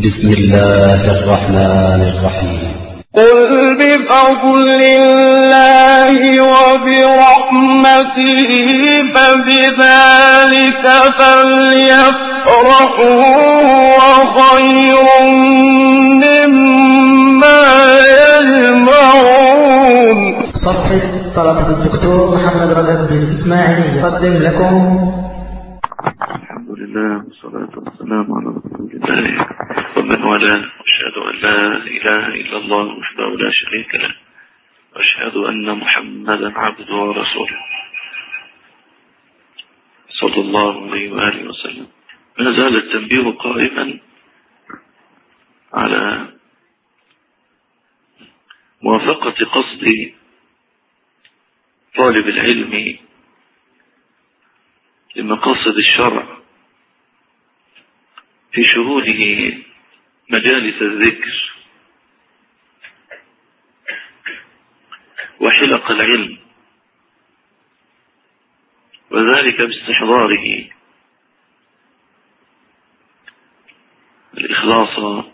بسم الله الرحمن الرحيم. قل بفضل الله وبرحمته فبذلك فليفرحوا وخير مما يجمعون. صفحة طلبة الدكتور محمد رجب بن إسماعيل يقدم لكم الحمد لله والصلاة والسلام على رسول الله. ومن والاه واشهد أن لا إله إلا الله وحده لا شريك له. وأشهد أن محمدا عبده ورسوله. صلى الله عليه وآله وسلم. ما زال التنبيه قائما على موافقة قصد طالب العلم لمقاصد الشرع. في شهوده مجالس الذكر وحلق العلم وذلك باستحضاره الإخلاص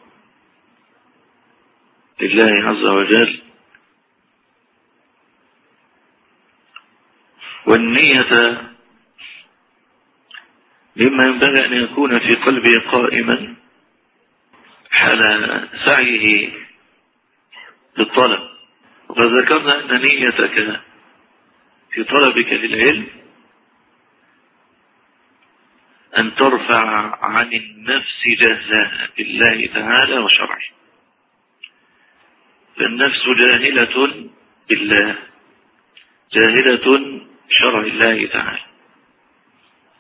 لله عز وجل والنية مما ينبغي أن يكون في قلبه قائما حال سعيه للطلب. وقد ذكرنا أن نيتك في طلبك للعلم أن ترفع عن النفس جهلها بالله تعالى وشرعه. فالنفس جاهلة بالله جاهلة بشرع الله تعالى.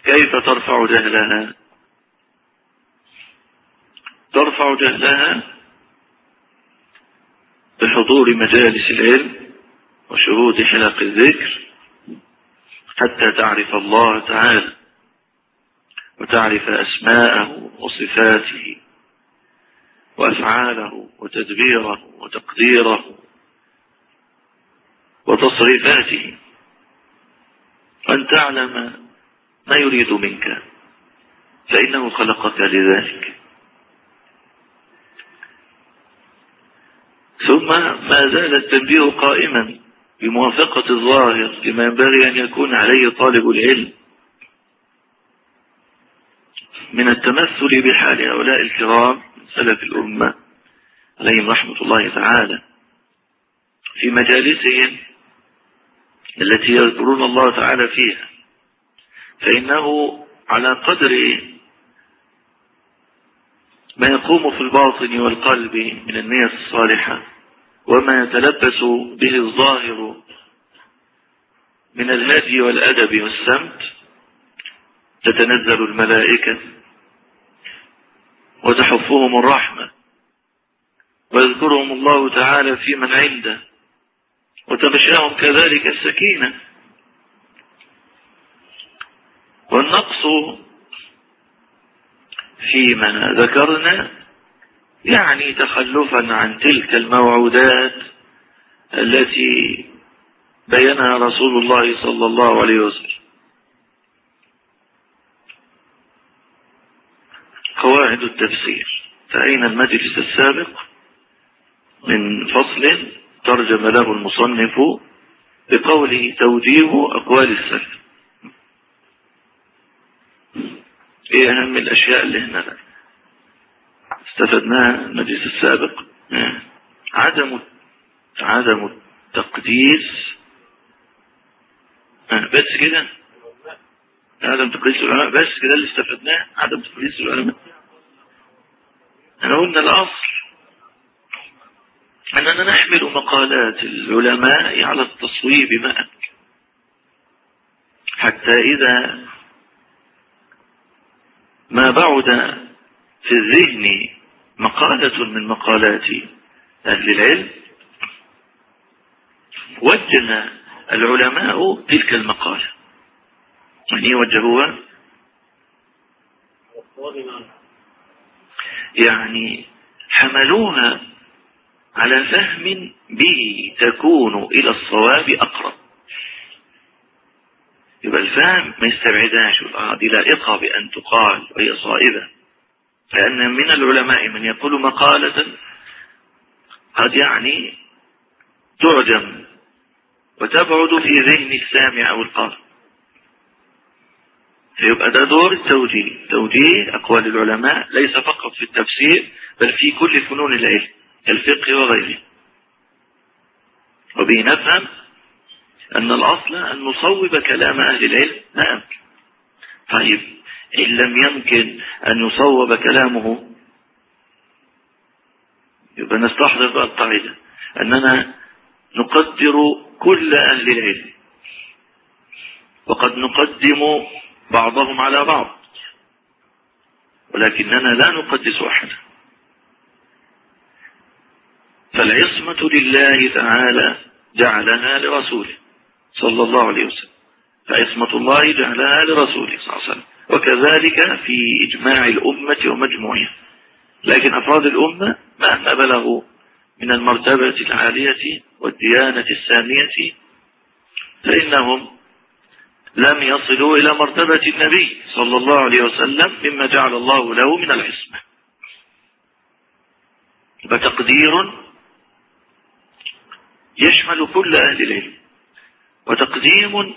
كيف ترفع جهلها؟ ترفع جهلها بحضور مجالس العلم وشهود حلق الذكر حتى تعرف الله تعالى وتعرف أسماءه وصفاته وأفعاله وتدبيره وتقديره وتصريفاته. وأن تعلم ما يريد منك؟ فإنه خلقك لذلك. ثم ما زال التنبيه قائما بموافقة الظاهر لما ينبغي أن يكون عليه طالب العلم من التمثل بحال هؤلاء الكرام من سلف الأمة عليهم رحمة الله تعالى في مجالسهم التي يذكرون الله تعالى فيها. فإنه على قدر ما يقوم في الباطن والقلب من النية الصالحة وما يتلبس به الظاهر من الهدي والأدب والسمت تتنزل الملائكة وتحفهم الرحمة. ويذكرهم الله تعالى في من عنده وتغشاهم كذلك السكينة. والنقص فيما ذكرنا يعني تخلفا عن تلك الموعودات التي بينها رسول الله صلى الله عليه وسلم. قواعد التفسير. فأين المجلس السابق؟ من فصل ترجم له المصنف بقوله توجيه أقوال السلف. إيه اهم الاشياء اللي هنا استفدناها المجلس السابق. عدم عدم التقديس. بس كده؟ عدم تقديس العلماء. بس كده اللي استفدناه عدم تقديس العلماء. انا قلنا الأصل. أننا نحمل مقالات العلماء على التصويب معا حتى إذا ما بعد في الذهن مقالة من مقالات أهل العلم وجه العلماء تلك المقالة. يعني وجهوها. يعني حملوها على فهم به تكون إلى الصواب أقرب. يبقى الفهم ما يستبعدهاش دي لائقة بأن تقال وهي صائبة. لأن من العلماء من يقول مقالة قد يعني تعجم وتبعد في ذهن السامع أو القارئ. فيبقى ده دور التوجيه. توجيه أقوال العلماء ليس فقط في التفسير بل في كل فنون العلم الفقه وغيره. وبه نفهم أن الأصل أن نصوب كلام أهل العلم؟ أمكن طيب إن لم يمكن أن يصوب كلامه يبقى نستحضر بقى القاعدة. أننا نقدر كل أهل العلم وقد نقدم بعضهم على بعض ولكننا لا نقدس أحدا. فالعصمة لله تعالى جعلها لرسوله. صلى الله عليه وسلم. فعصمة الله جعلها لرسوله صلى الله عليه وسلم. وكذلك في إجماع الأمة ومجموعها. لكن أفراد الأمة مهما بلغوا من المرتبة العالية والديانة السامية فإنهم لم يصلوا إلى مرتبة النبي صلى الله عليه وسلم مما جعل الله له من العصمة. فتقدير يشمل كل أهل العلم. وتقديم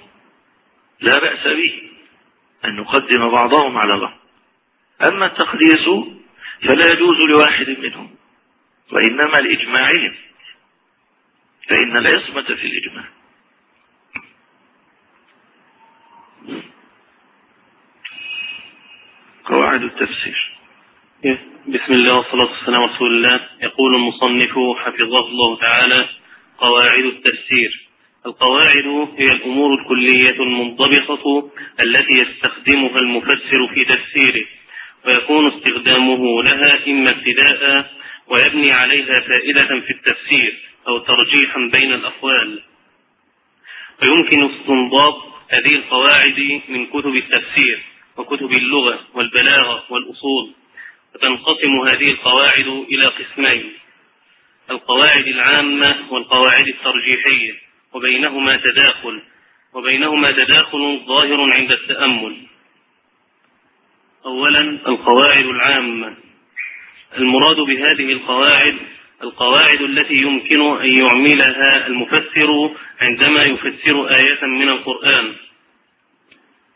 لا بأس به أن نقدم بعضهم على بعض. أما التقديس فلا يجوز لواحد منهم وإنما لإجماعهم فإن العصمة في الإجماع. قواعد التفسير. بسم الله والصلاة والسلام على رسول الله. يقول المصنف حفظه الله تعالى قواعد التفسير. القواعد هي الأمور الكلية المنضبطة التي يستخدمها المفسر في تفسيره ويكون استخدامه لها إما ابتداء ويبني عليها فائدة في التفسير أو ترجيحا بين الأقوال. ويمكن استنباط هذه القواعد من كتب التفسير وكتب اللغة والبلاغة والأصول وتنقسم هذه القواعد إلى قسمين القواعد العامة والقواعد الترجيحية. وبينهما تداخل وبينهما تداخل ظاهر عند التأمل. أولا القواعد العامة. المراد بهذه القواعد القواعد التي يمكن أن يعملها المفسر عندما يفسر آية من القرآن.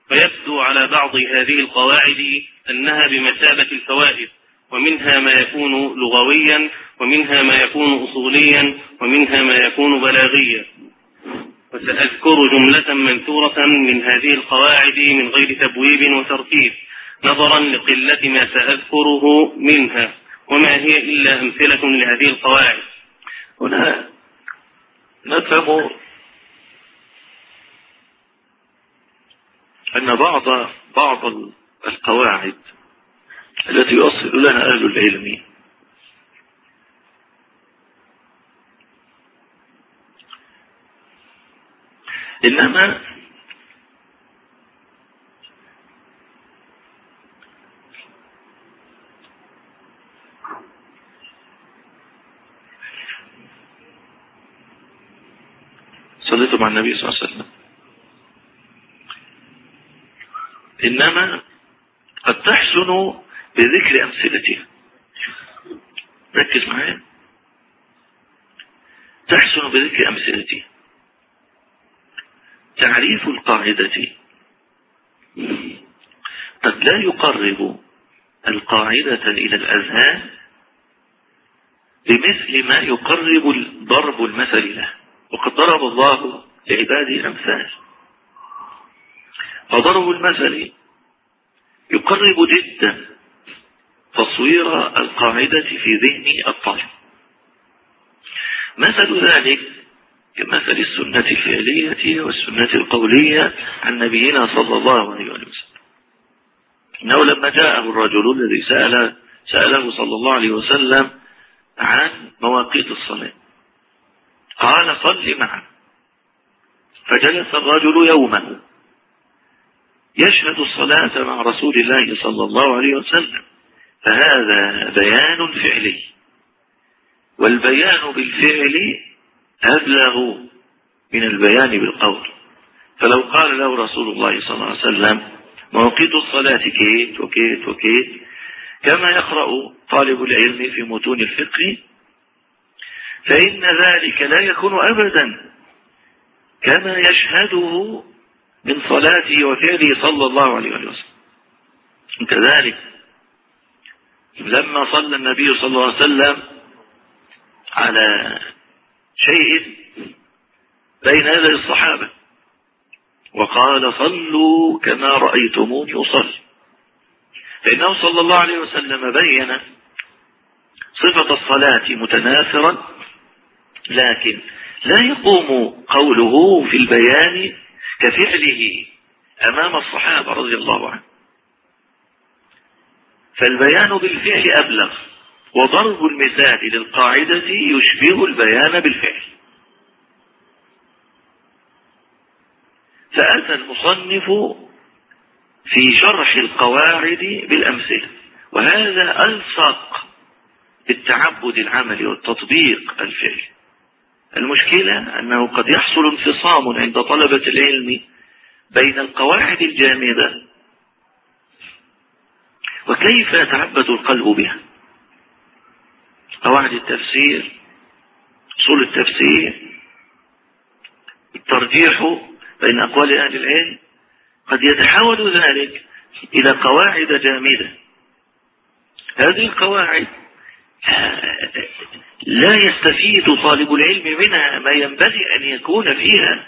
فيبدو على بعض هذه القواعد أنها بمثابة الفوائد ومنها ما يكون لغويا ومنها ما يكون أصوليا ومنها ما يكون بلاغيا. وسأذكر جملة منثورة من هذه القواعد من غير تبويب وترتيب نظرا لقلة ما سأذكره منها وما هي إلا أمثلة لهذه القواعد. هنا نفهم أن بعض بعض القواعد التي يؤصل لها أهل العلم إنما صليت مع النبي صلى الله عليه وسلم. إنما قد تحسن بذكر أمثلتها. ركز معايا. تحسن بذكر أمثلتها. تعريف القاعدة. قد لا يقرب القاعدة إلى الأذهان بمثل ما يقرب ضرب المثل له. وقد ضرب الله لعباده الأمثال. فضرب المثل يقرب جدا تصوير القاعدة في ذهن الطالب. مثل ذلك كمثل السنة الفعلية والسنة القولية عن نبينا صلى الله عليه وسلم. إنه لما جاءه الرجل الذي سأل سأله صلى الله عليه وسلم عن مواقيت الصلاة. قال صل معه. فجلس الرجل يوما يشهد الصلاة مع رسول الله صلى الله عليه وسلم. فهذا بيان فعلي. والبيان بالفعل أبلغ من البيان بالقول. فلو قال له رسول الله صلى الله عليه وسلم مواقيت الصلاة كيت وكيت وكيت. كما يقرأ طالب العلم في متون الفقه فإن ذلك لا يكون أبدا. كما يشهده من صلاته وفعله صلى الله عليه وسلم. كذلك لما صلى النبي صلى الله عليه وسلم على شيء بين يدي الصحابة. وقال صلوا كما رأيتموني أصلي فإنه صلى الله عليه وسلم بين صفة الصلاة متناثرا لكن لا يقوم قوله في البيان كفعله أمام الصحابة رضي الله عنه فالبيان بالفعل أبلغ. وضرب المثال للقاعدة يشبه البيان بالفعل. فأتى المصنف في شرح القواعد بالأمثلة وهذا ألصق بالتعبد العملي والتطبيق الفعلي المشكلة أنه قد يحصل انفصام عند طلبة العلم بين القواعد الجامدة. وكيف يتعبد القلب بها؟ قواعد التفسير أصول التفسير الترجيح بين أقوال أهل العلم قد يتحول ذلك إلى قواعد جامدة. هذه القواعد لا يستفيد طالب العلم منها ما ينبغي أن يكون فيها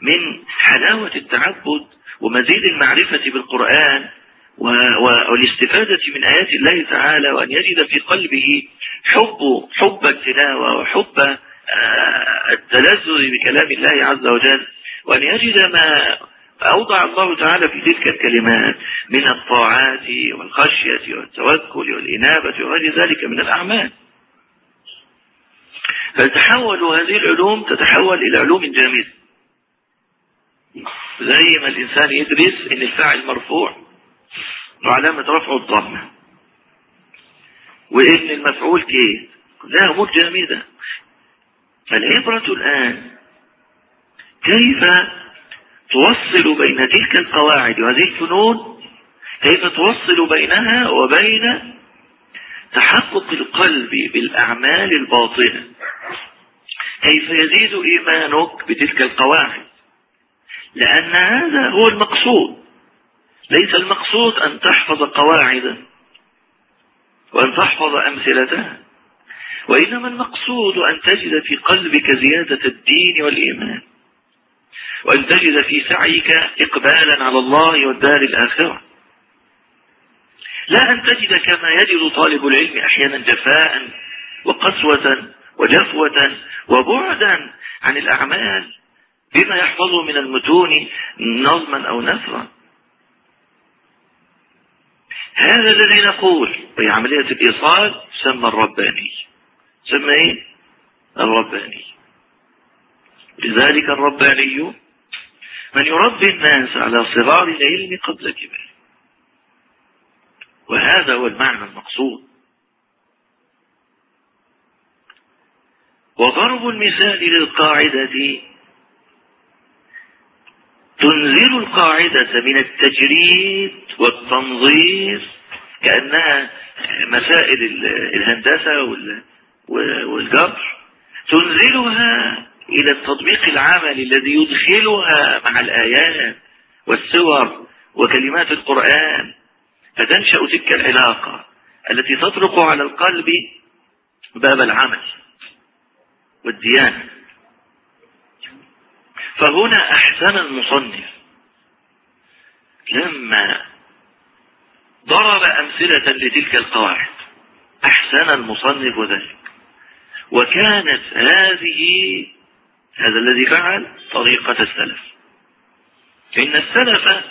من حلاوة التعبد ومزيد المعرفة بالقرآن والاستفادة من آيات الله تعالى وأن يجد في قلبه حب حب التلاوة وحب آه، التلذذ بكلام الله عز وجل وأن يجد ما أوضع الله تعالى في تلك الكلمات من الطاعات والخشية والتوكل والإنابة وغير ذلك من الأعمال. فتحول هذه العلوم تتحول إلى علوم جامدة زي ما الإنسان يدرس إن الفاعل مرفوع. وعلامة رفعه الضمة وإن المفعول كيف لا أمور جامدة فالعبرة الآن كيف توصل بين تلك القواعد وهذه الفنون؟ كيف توصل بينها وبين تحقق القلب بالأعمال الباطنة؟ كيف يزيد إيمانك بتلك القواعد؟ لأن هذا هو المقصود. ليس المقصود أن تحفظ قواعدا وأن تحفظ أمثلتها. وإنما المقصود أن تجد في قلبك زيادة الدين والإيمان. وأن تجد في سعيك إقبالا على الله والدار الآخرة. لا أن تجد كما يجد طالب العلم أحيانا جفاء وقسوة وجفوة وبعدا عن الأعمال بما يحفظه من المتون نظما أو نثرا. هذا الذي نقول في عملية الإيصال سمى الرباني. سمى إيه؟ الرباني. لذلك الرباني من يربي الناس على صغار العلم قبل كبر وهذا هو المعنى المقصود. وضرب المثال للقاعدة تنزل القاعدة من التجريد والتنظير كأنها مسائل الهندسة والجبر تنزلها إلى التطبيق العملي الذي يدخلها مع الآيات والسور وكلمات القرآن فتنشأ تلك العلاقة التي تطرق على القلب باب العمل والديانة. فهنا أحسن المصنف. لما ضرب أمثلة لتلك القواعد أحسن المصنف ذلك. وكانت هذه هذا الذي فعل طريقة السلف. إن السلف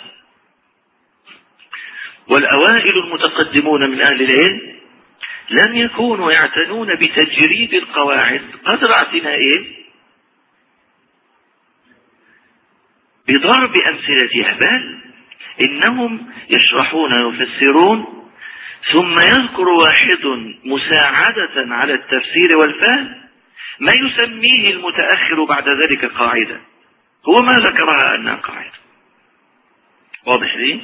والأوائل المتقدمون من أهل العلم لم يكونوا يعتنون بتجريد القواعد قدر اعتنائهم بضرب أمثلتها بل إنهم يشرحون ويفسرون ثم يذكر واحد مساعدة على التفسير والفهم ما يسميه المتأخر بعد ذلك قاعدة. هو ما ذكرها أنها قاعدة. واضح لي؟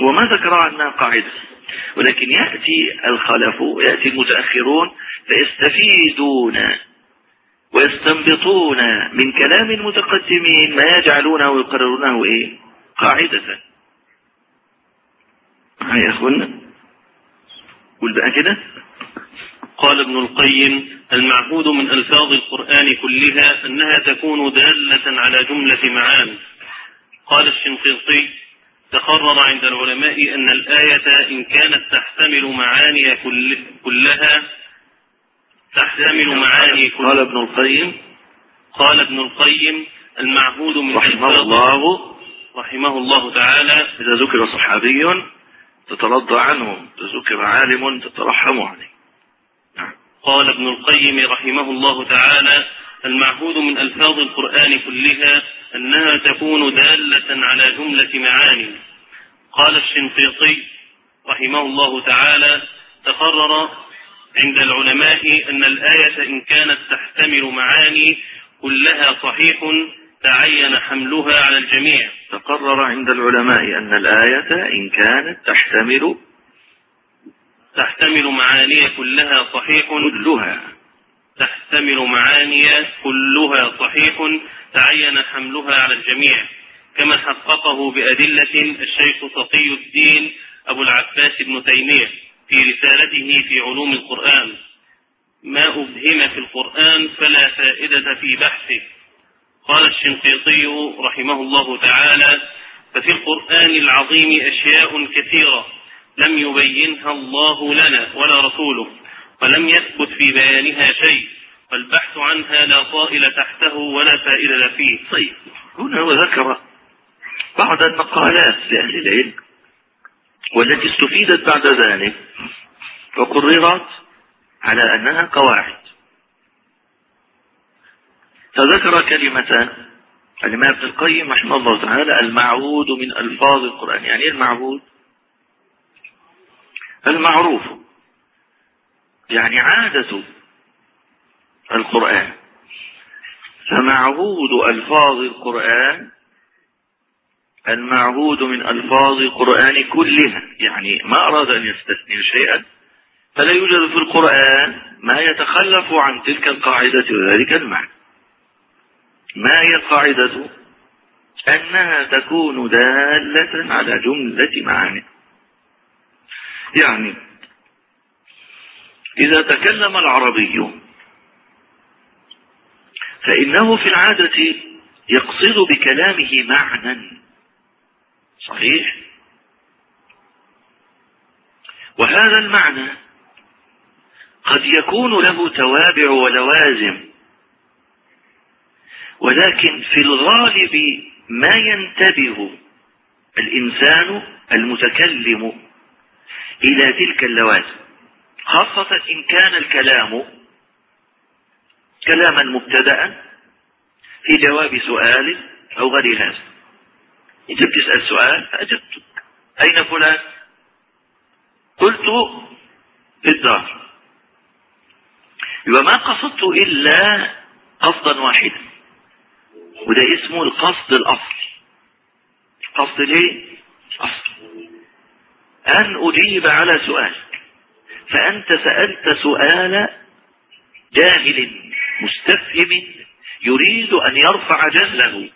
هو ما ذكرها أنها قاعدة. ولكن يأتي الخلف ويأتي المتأخرون فيستفيدون ويستنبطون من كلام المتقدمين ما يجعلونه ويقررونه إيه؟ قاعدة. هيا اخوانا قول بقى كده. قال ابن القيم المعهود من ألفاظ القرآن كلها أنها تكون دالة على جملة معاني. قال الشنقيطي تقرر عند العلماء أن الآية إن كانت تحتمل معاني كل كلها تحتمل معاني كل قال ابن القيم. قال ابن القيم المعهود من رحمه الله. رحمه الله تعالى. إذا ذكر صحابي تترضى عنه إذا ذكر عالم تترحم عليه. نعم. قال ابن القيم رحمه الله تعالى المعهود من ألفاظ القرآن كلها أنها تكون دالة على جملة معاني. قال الشنقيطي رحمه الله تعالى تقرر عند العلماء أن الآية إن كانت تحتمل معاني كلها صحيح تعين حملها على الجميع. تقرر عند العلماء أن الآية إن كانت تحتمل تحتمل معاني كلها صحيح. كلها. تحتمل معاني كلها صحيح تعين حملها على الجميع. كما حققه بأدلة الشيخ تقي الدين أبو العباس بن تيمية. في رسالته في علوم القرآن. ما أبهم في القرآن فلا فائدة في بحثه. قال الشنقيطي رحمه الله تعالى ففي القرآن العظيم أشياء كثيرة لم يبينها الله لنا ولا رسوله ولم يثبت في بيانها شيء والبحث عنها لا طائل تحته ولا فائدة فيه. طيب هنا وذكر بعض المقالات لأهل العلم. والتي استفيدت بعد ذلك وقررت على أنها قواعد. فذكر كلمة الإمام ابن القيم رحمه الله تعالى المعهود من ألفاظ القرآن. يعني إيه المعهود؟ المعروف. يعني عادة القرآن. فمعهود ألفاظ القرآن المعهود من ألفاظ القرآن كلها. يعني ما أراد أن يستثني شيئا فلا يوجد في القرآن ما يتخلف عن تلك القاعدة وذلك المعنى. ما هي القاعدة؟ أنها تكون دالة على جملة معاني. يعني إذا تكلم العربي فإنه في العادة يقصد بكلامه معنى صحيح؟ وهذا المعنى قد يكون له توابع ولوازم ولكن في الغالب ما ينتبه الإنسان المتكلم إلى تلك اللوازم خاصة إن كان الكلام كلاما مبتدأ في جواب سؤال أو غير هذا. أنت بتسأل سؤال فأجبتك أين فلان؟ قلت في الدار. يبقى ما قصدت إلا قصدا واحدا. وده اسمه القصد الأصلي. قصد ليه؟ أصل أن أجيب على سؤالك فأنت سألت سؤال جاهل مستفهم يريد أن يرفع جهله.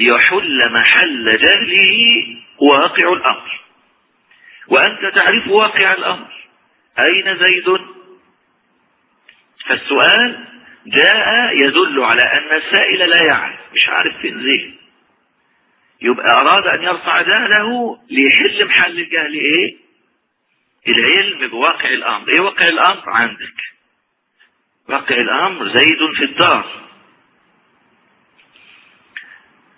ليحل محل جهله واقع الأمر. وأنت تعرف واقع الأمر. أين زيد؟ فالسؤال جاء يدل على أن السائل لا يعرف. مش عارف فين زيد. يبقى أراد أن يرفع جهله ليحل محل الجهل إيه؟ العلم بواقع الأمر. إيه واقع الأمر؟ عندك. واقع الأمر زيد في الدار.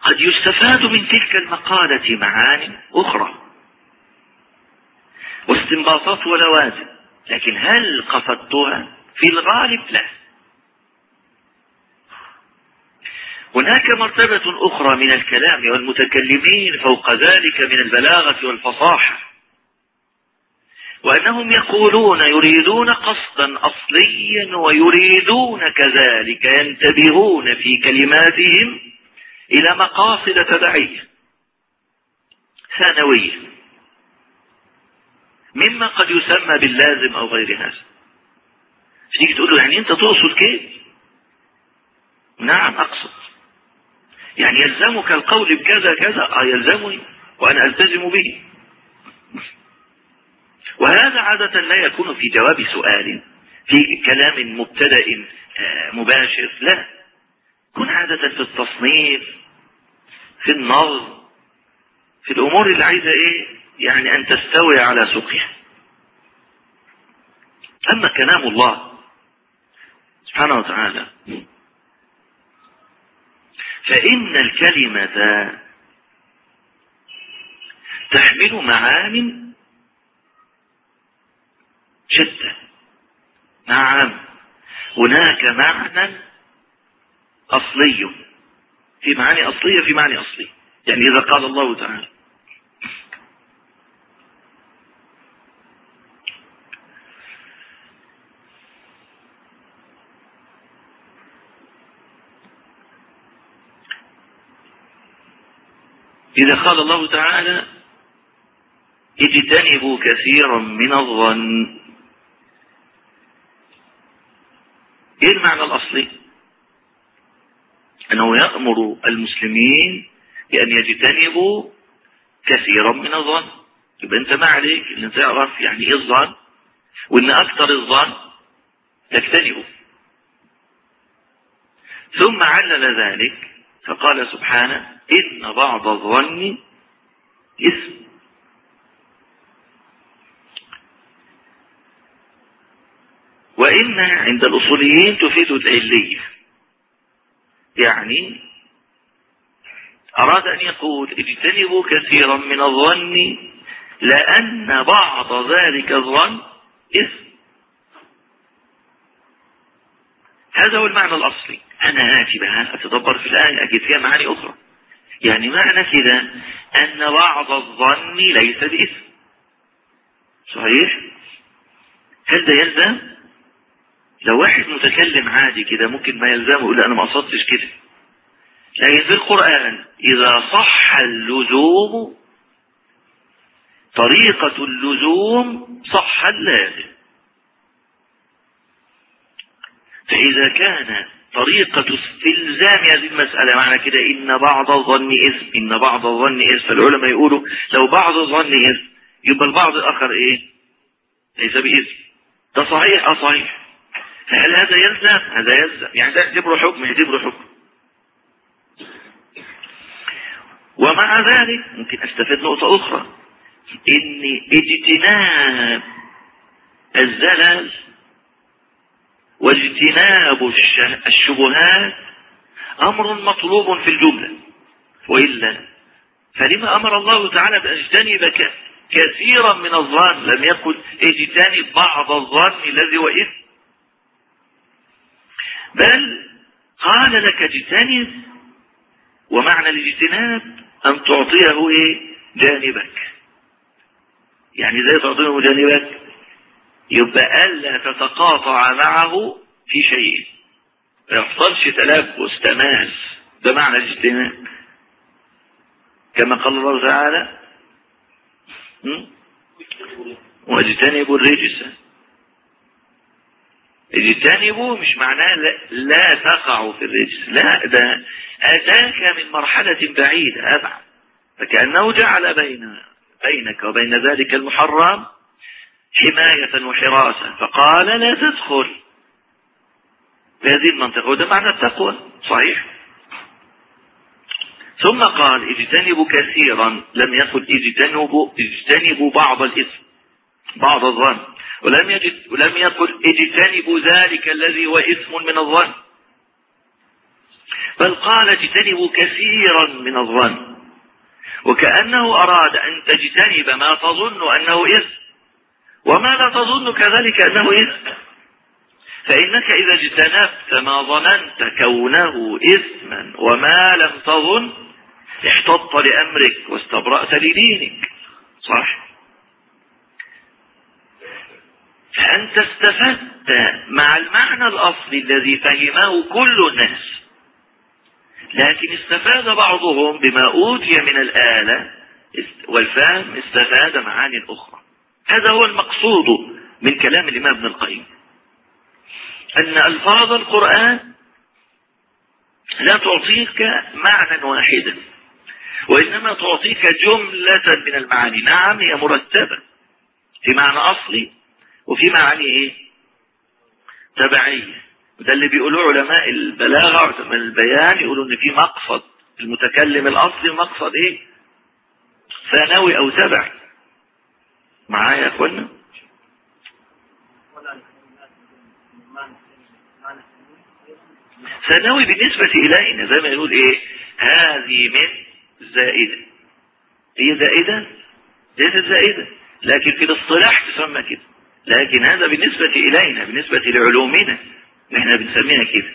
قد يستفاد من تلك المقالة معاني أخرى. واستنباطات ولوازم لكن هل قصدتها في الغالب لا. هناك مرتبة أخرى من الكلام والمتكلمين فوق ذلك من البلاغة والفصاحة وأنهم يقولون يريدون قصدا أصليا ويريدون كذلك ينتبهون في كلماتهم إلى مقاصد تبعية ثانوية. مما قد يسمى باللازم أو غير هذا. تيجي تقول له يعني أنت تقصد كيف نعم أقصد. يعني يلزمك القول بكذا كذا آه يلزمني وأنا ألتزم به. وهذا عادة لا يكون في جواب سؤال في كلام مبتدأ آه، مباشر لا. يكون عادة في التصنيف في النظم في الأمور اللي عايزة إيه؟ يعني أن تستوي على سوقها. أما كلام الله سبحانه وتعالى فإن الكلمة تحمل معان شتى نعم هناك معنى أصلي. في معاني أصلية في معنى أصلي يعني إذا قال الله تعالى. إذا قال الله تعالى اجتنبوا كثيرا من الظن. إيه المعنى الأصلي؟ أنه يأمر المسلمين بأن يجتنبوا كثيرا من الظن. يبقى أنت ما عليك إن تعرف يعني إيه الظن وإن أكثر الظن تجتنبه. ثم علل ذلك فقال سبحانه إن بعض الظن إثم. وإن عند الأصوليين تفيد العلية يعني أراد أن يقول اجتنبوا كثيرا من الظن لأن بعض ذلك الظن إثم. هذا هو المعنى الأصلي. أنا آتي بها أتدبر في الآية أجد فيها معاني أخرى. يعني معنى كده أن بعض الظن ليس بإثم. صحيح؟ هل ده يلزم؟ لو واحد متكلم عادي كده ممكن ما يلزمه يقول أنا ما قصدتش كده. لكن في القرآن إذا صح اللزوم طريقة اللزوم صح اللازم. فإذا كان طريقة استلزام هذه المسألة معنى كده إن بعض الظن إثم إن بعض الظن إثم فالعلماء يقولوا لو بعض الظن إثم يبقى البعض الآخر إيه؟ ليس بإثم ده صحيح؟ أه صحيح. فهل هذا يلزم؟ هذا يلزم. يعني ده يعتبره حكم يعتبره حكم. ومع ذلك ممكن أستفيد نقطة أخرى. إن اجتناب الزلل واجتناب الشبهات أمر مطلوب في الجملة. وإلا فلما أمر الله تعالى بأن اجتنب كثيرا من الظن لم يقل اجتنب بعض الظن الذي إثم. بل قال لك اجتنب ومعنى الاجتناب أن تعطيه إيه؟ جانبك. يعني إزاي تعطيه جانبك؟ يبقى ألا تتقاطع معه في شيء. ما يحصلش تلبس تماس ده معنى الاجتماع كما قال الله تعالى واجتنبوا الرجس. اجتنبوا مش معناه لا, لا تقعوا في الرجس. لا ده أتاك من مرحلة بعيدة أبعد. فكأنه جعل بين بينك وبين ذلك المحرم حماية وحراسة. فقال لا تدخل. بهذه المنطقة وده معنى التقوى. صحيح. ثم قال اجتنبوا كثيرا. لم يقل اجتنبوا اجتنبوا بعض الاسم بعض الظن. ولم يجد ولم يقل اجتنبوا ذلك الذي هو اسم من الظن. بل قال اجتنبوا كثيرا من الظن. وكأنه أراد أن تجتنب ما تظن أنه اسم وما لا تظن كذلك أنه إثم. فإنك إذا اجتنبت ما ظننت كونه إثما وما لم تظن احتط لأمرك واستبرأت لدينك. صح؟ فأنت استفدت مع المعنى الأصلي الذي فهمه كل الناس. لكن استفاد بعضهم بما أوتي من الآلة والفهم استفاد معاني أخرى. هذا هو المقصود من كلام الإمام ابن القيم. أن ألفاظ القرآن لا تعطيك معنى واحدا وإنما تعطيك جملة من المعاني. نعم هي مرتبة في معنى أصلي وفي معاني إيه؟ تبعية. وده اللي بيقولوه علماء البلاغة علماء البيان يقولوا إن في مقصد. المتكلم الأصلي مقصد إيه؟ ثانوي أو تبعي. معايا يا أخوانا؟ ثانوي بالنسبة إلينا زي ما يقول إيه؟ هذه من زائدة. هي زائدة؟ ليست زائدة. لكن في الاصطلاح تسمى كده. لكن هذا بالنسبة إلينا بالنسبة لعلومنا. نحن بنسميها كده.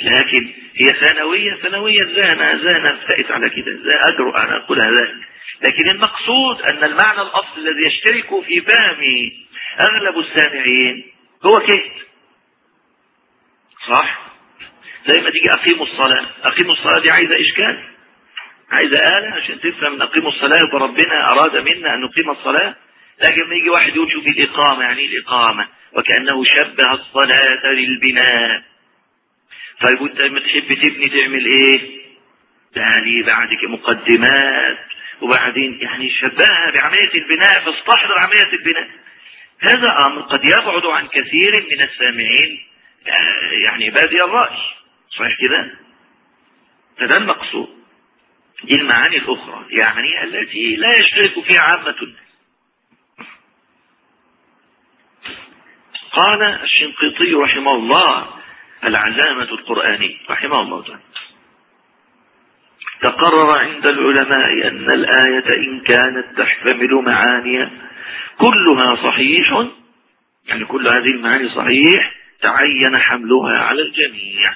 لكن هي ثانوية ثانوية إزاي أنا إزاي أنا على كده إزاي اجرؤ أنا أقول هذا لكن المقصود أن المعنى الاصلي الذي يشترك في فهم أغلب السامعين هو كده صح؟ زي ما تيجي أقيموا الصلاة. أقيموا الصلاة دي عايزة إشكال. عايزة آلة عشان تفهم أن أقيموا الصلاة يبقى ربنا أراد منا أن نقيم الصلاة؟ لكن لما يجي واحد يقول شوف الإقامة يعني إيه الإقامة؟ وكأنه شبه الصلاة للبناء. طيب وأنت لما تحب تبني تعمل إيه؟ يعني بعد مقدمات وبعدين يعني شبهها بعملية البناء فاستحضر عملية البناء. هذا أمر قد يبعد عن كثير من السامعين يعني بادي الرأي صحيح كده؟ فده المقصود. دي المعاني الأخرى يعني التي لا يشترك فيها عامة. الناس قال الشنقيطي رحمه الله العلامة القرآني رحمه الله تعالى. تقرر عند العلماء أن الآية إن كانت تحتمل معاني كلها صحيح يعني كل هذه المعاني صحيح تعين حملها على الجميع.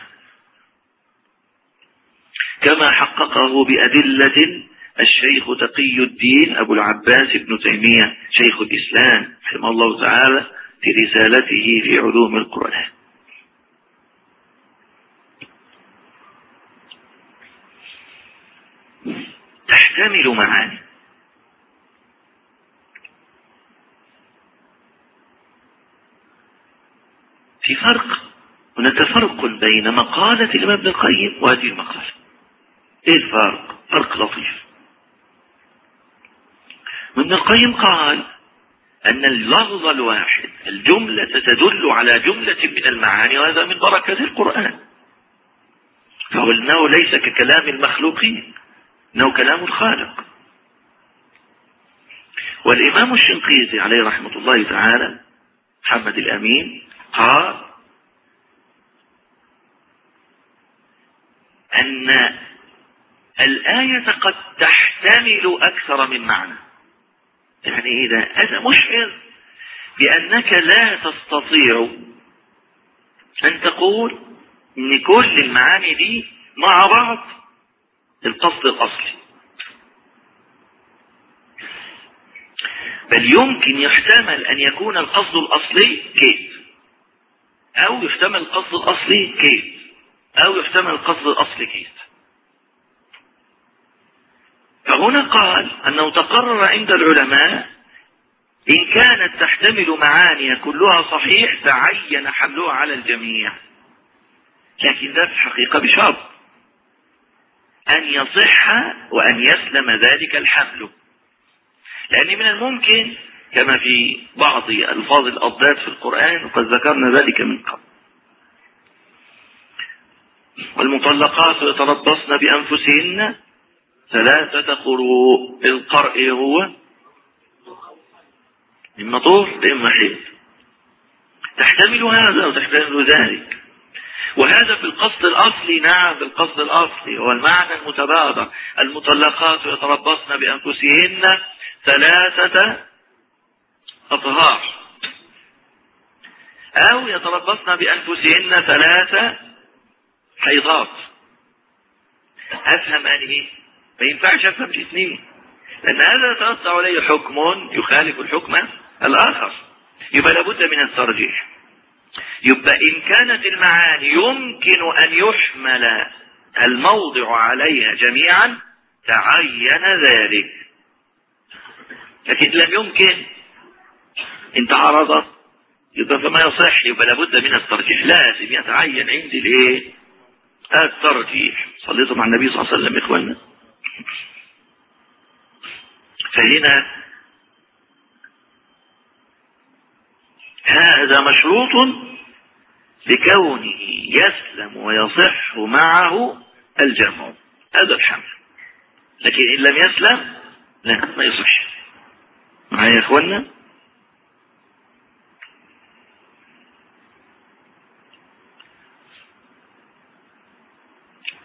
كما حققه بأدلة الشيخ تقي الدين أبو العباس بن تيمية شيخ الإسلام رحمه الله تعالى في رسالته في علوم القرآن. تحتمل معاني. في فرق هناك فرق بين مقالة الإمام ابن القيم وهذه المقالة. إيه الفرق؟ فرق لطيف. ابن القيم قال أن اللفظ الواحد الجملة تدل على جملة من المعاني وهذا من بركة القرآن. فهو أنه ليس ككلام المخلوقين انه كلام الخالق. والإمام الشنقيطي عليه رحمة الله تعالى محمد الأمين قال أن الآية قد تحتمل أكثر من معنى. يعني إذا أنا مشعر بأنك لا تستطيع أن تقول أن كل المعاني دي مع بعض القصد الأصلي. بل يمكن يحتمل أن يكون القصد الأصلي كيف؟ أو يحتمل القصد الأصلي كيف؟ أو يحتمل القصد الأصلي كيف؟ فهنا قال أنه تقرر عند العلماء إن كانت تحتمل معاني كلها صحيح تعين حملها على الجميع. لكن ده في الحقيقة بشرط. أن يصح وأن يسلم ذلك الحمل. لأن من الممكن كما في بعض ألفاظ الأضداد في القرآن وقد ذكرنا ذلك من قبل. والمطلقات يتربصن بأنفسهن ثلاثة قروء القرء هو إما طهر إما حيض. تحتمل هذا وتحتمل ذلك. وهذا في القصد الأصلي نعم في القصد الأصلي. هو المعنى المتبادر. المطلقات يتربصن بأنفسهن ثلاثة أطهار. أو يتربصن بأنفسهن ثلاثة حيضات. أفهم أنهي ما ينفعش أفهم الاثنين لأن هذا يترتب عليه حكم يخالف الحكم الآخر. يبقى لابد من الترجيح. يبقى إن كانت المعاني يمكن أن يحمل الموضع عليها جميعا تعين ذلك. لكن لم يمكن. إن تعارضت يبقى فما يصح. يبقى لابد من الترجيح. لازم يتعين عندي الايه الترجيح. صليتم مع النبي صلى الله عليه وسلم إخواننا. فهنا هذا مشروط لكونه يسلم ويصح معه الجمع. هذا الحمل. لكن إن لم يسلم لا ما يصح. معايا يا إخوانا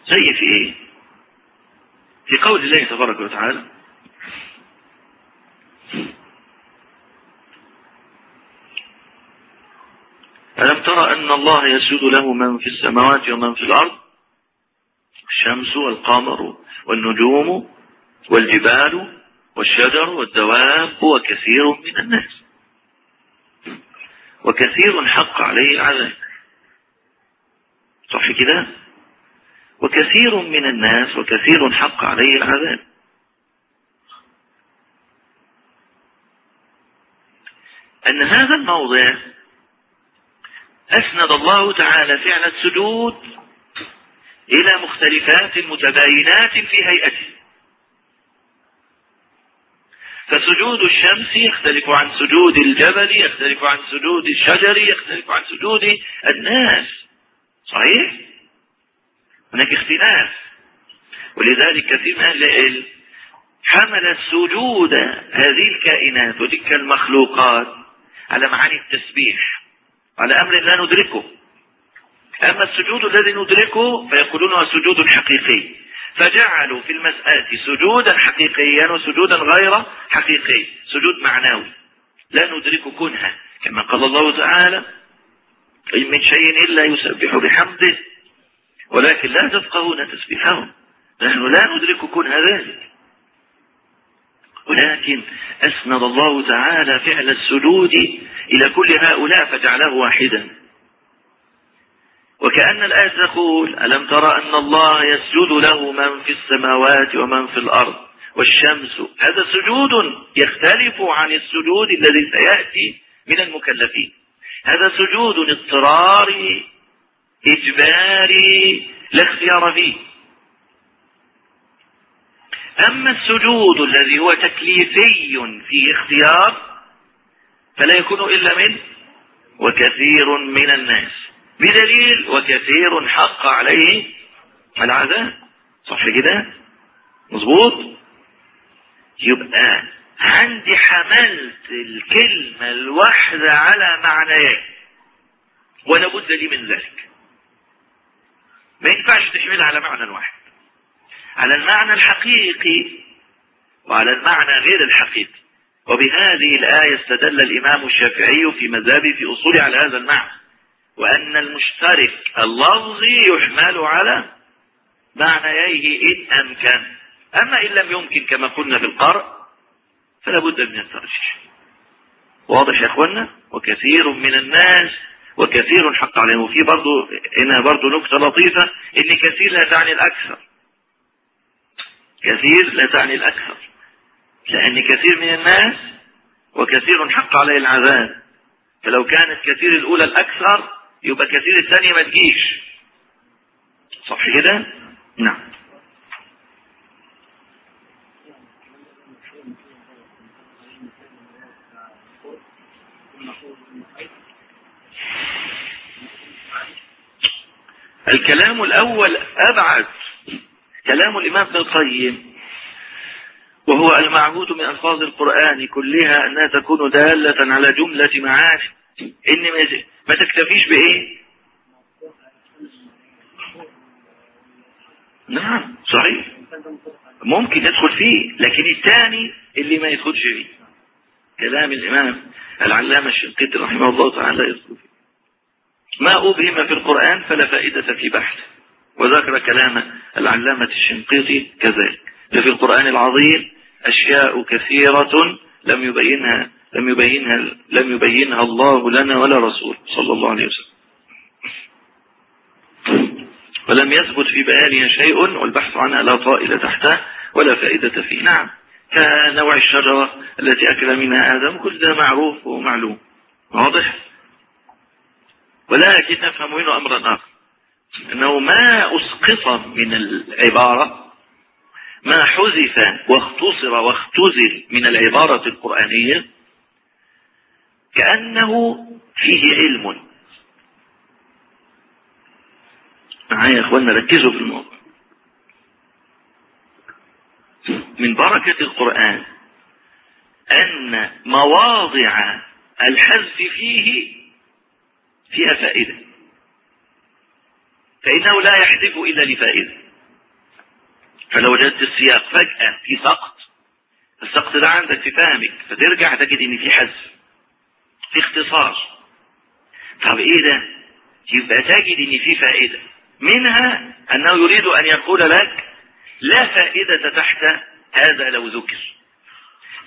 زي في إيه؟ في قول الله تبارك وتعالى ألم ترى أن الله يسجد له من في السماوات ومن في الأرض؟ الشمس والقمر والنجوم والجبال والشجر والدواب وكثير من الناس. وكثير حق عليه العذاب صح كده؟ وكثير من الناس وكثير حق عليه العذاب. أن هذا الموضع أسند الله تعالى فعل السجود إلى مختلفات متباينات في هيئته. فسجود الشمس يختلف عن سجود الجبل يختلف عن سجود الشجر يختلف عن سجود الناس. صحيح؟ هناك اختلاف. ولذلك كثير من أهل العلم حمل السجود هذه الكائنات وتلك المخلوقات على معاني التسبيح على أمر لا ندركه. أما السجود الذي ندركه فيقولون هو سجود حقيقي. فجعلوا في المسألة سجودا حقيقيا وسجودا غير حقيقي سجود معنوي. لا ندرك كنها كما قال الله تعالى إن من شيء إلا يسبح بحمده ولكن لا تفقهون تسبيحهم. نحن لا ندرك كنها ذلك. ولكن أسند الله تعالى فعل السجود إلى كل هؤلاء فجعله واحدا. وكأن الآية تقول ألم ترى أن الله يسجد له من في السماوات ومن في الأرض والشمس؟ هذا سجود يختلف عن السجود الذي سيأتي من المكلفين. هذا سجود اضطراري إجباري لا اختيار فيه أما السجود الذي هو تكليفي في اختيار فلا يكون إلا من وكثير من الناس. بدليل وكثير حق عليه العذاب. صح كده؟ مظبوط؟ يبقى عندي حملت الكلمة الواحدة على معنيين ولا بد لي من ذلك. ما ينفعش تحملها على معنى واحد. على المعنى الحقيقي وعلى المعنى غير الحقيقي. وبهذه الآية استدل الإمام الشافعي في مذهبه في أصول على هذا المعنى. وأن المشترك اللفظي يحمل على معنييه إن أمكن. أما إن لم يمكن كما قلنا في القرء فلا بد من الترجيح. واضح يا اخوانا وكثير من الناس وكثير حق عليهم. وفي برضو هنا برضو نكتة لطيفة إن كثير لا تعني الأكثر. كثير لا تعني الأكثر. لأن كثير من الناس وكثير حق عليه العذاب. فلو كانت كثير الأولى الأكثر يبقى كثير الثانية ما تجيش. صح كده؟ نعم. الكلام الأول أبعد. كلام الإمام ابن القيم وهو المعهود من ألفاظ القرآن كلها أنها تكون دالة على جملة معاني. إن ما تكتفيش بإيه؟ نعم صحيح. ممكن يدخل فيه لكن الثاني اللي ما يدخلش فيه. كلام الإمام العلامة الشنقيطي رحمه الله تعالى يذكر فيه. ما أبهم في القرآن فلا فائدة في بحث. وذكر كلام العلامة الشنقيطي كذلك. ففي القرآن العظيم أشياء كثيرة لم يبينها لم يبينها لم يبينها الله لنا ولا رسول صلى الله عليه وسلم. ولم يثبت في بيانها شيء والبحث عنها لا طائل تحته ولا فائدة فيه. نعم كنوع الشجرة التي أكل منها آدم كل ده معروف ومعلوم. واضح؟ ولكن نفهم منه أمرا آخر. أنه ما أسقط من العبارة ما حذف واختصر واختزل من العبارة القرآنية كأنه فيه علم. معايا يا اخوانا ركزوا في الموضوع. من بركة القرآن أن مواضع الحذف فيه فيها فائدة. فإنه لا يحذف إلا لفائدة. فلو وجدت السياق فجأة في سقط السقط ده عندك في فهمك فترجع تجد إن في حذف في اختصار. طب إيه ده؟ يبقى تجد إن في فائدة. منها أنه يريد أن يقول لك لا فائدة تحت هذا لو ذكر.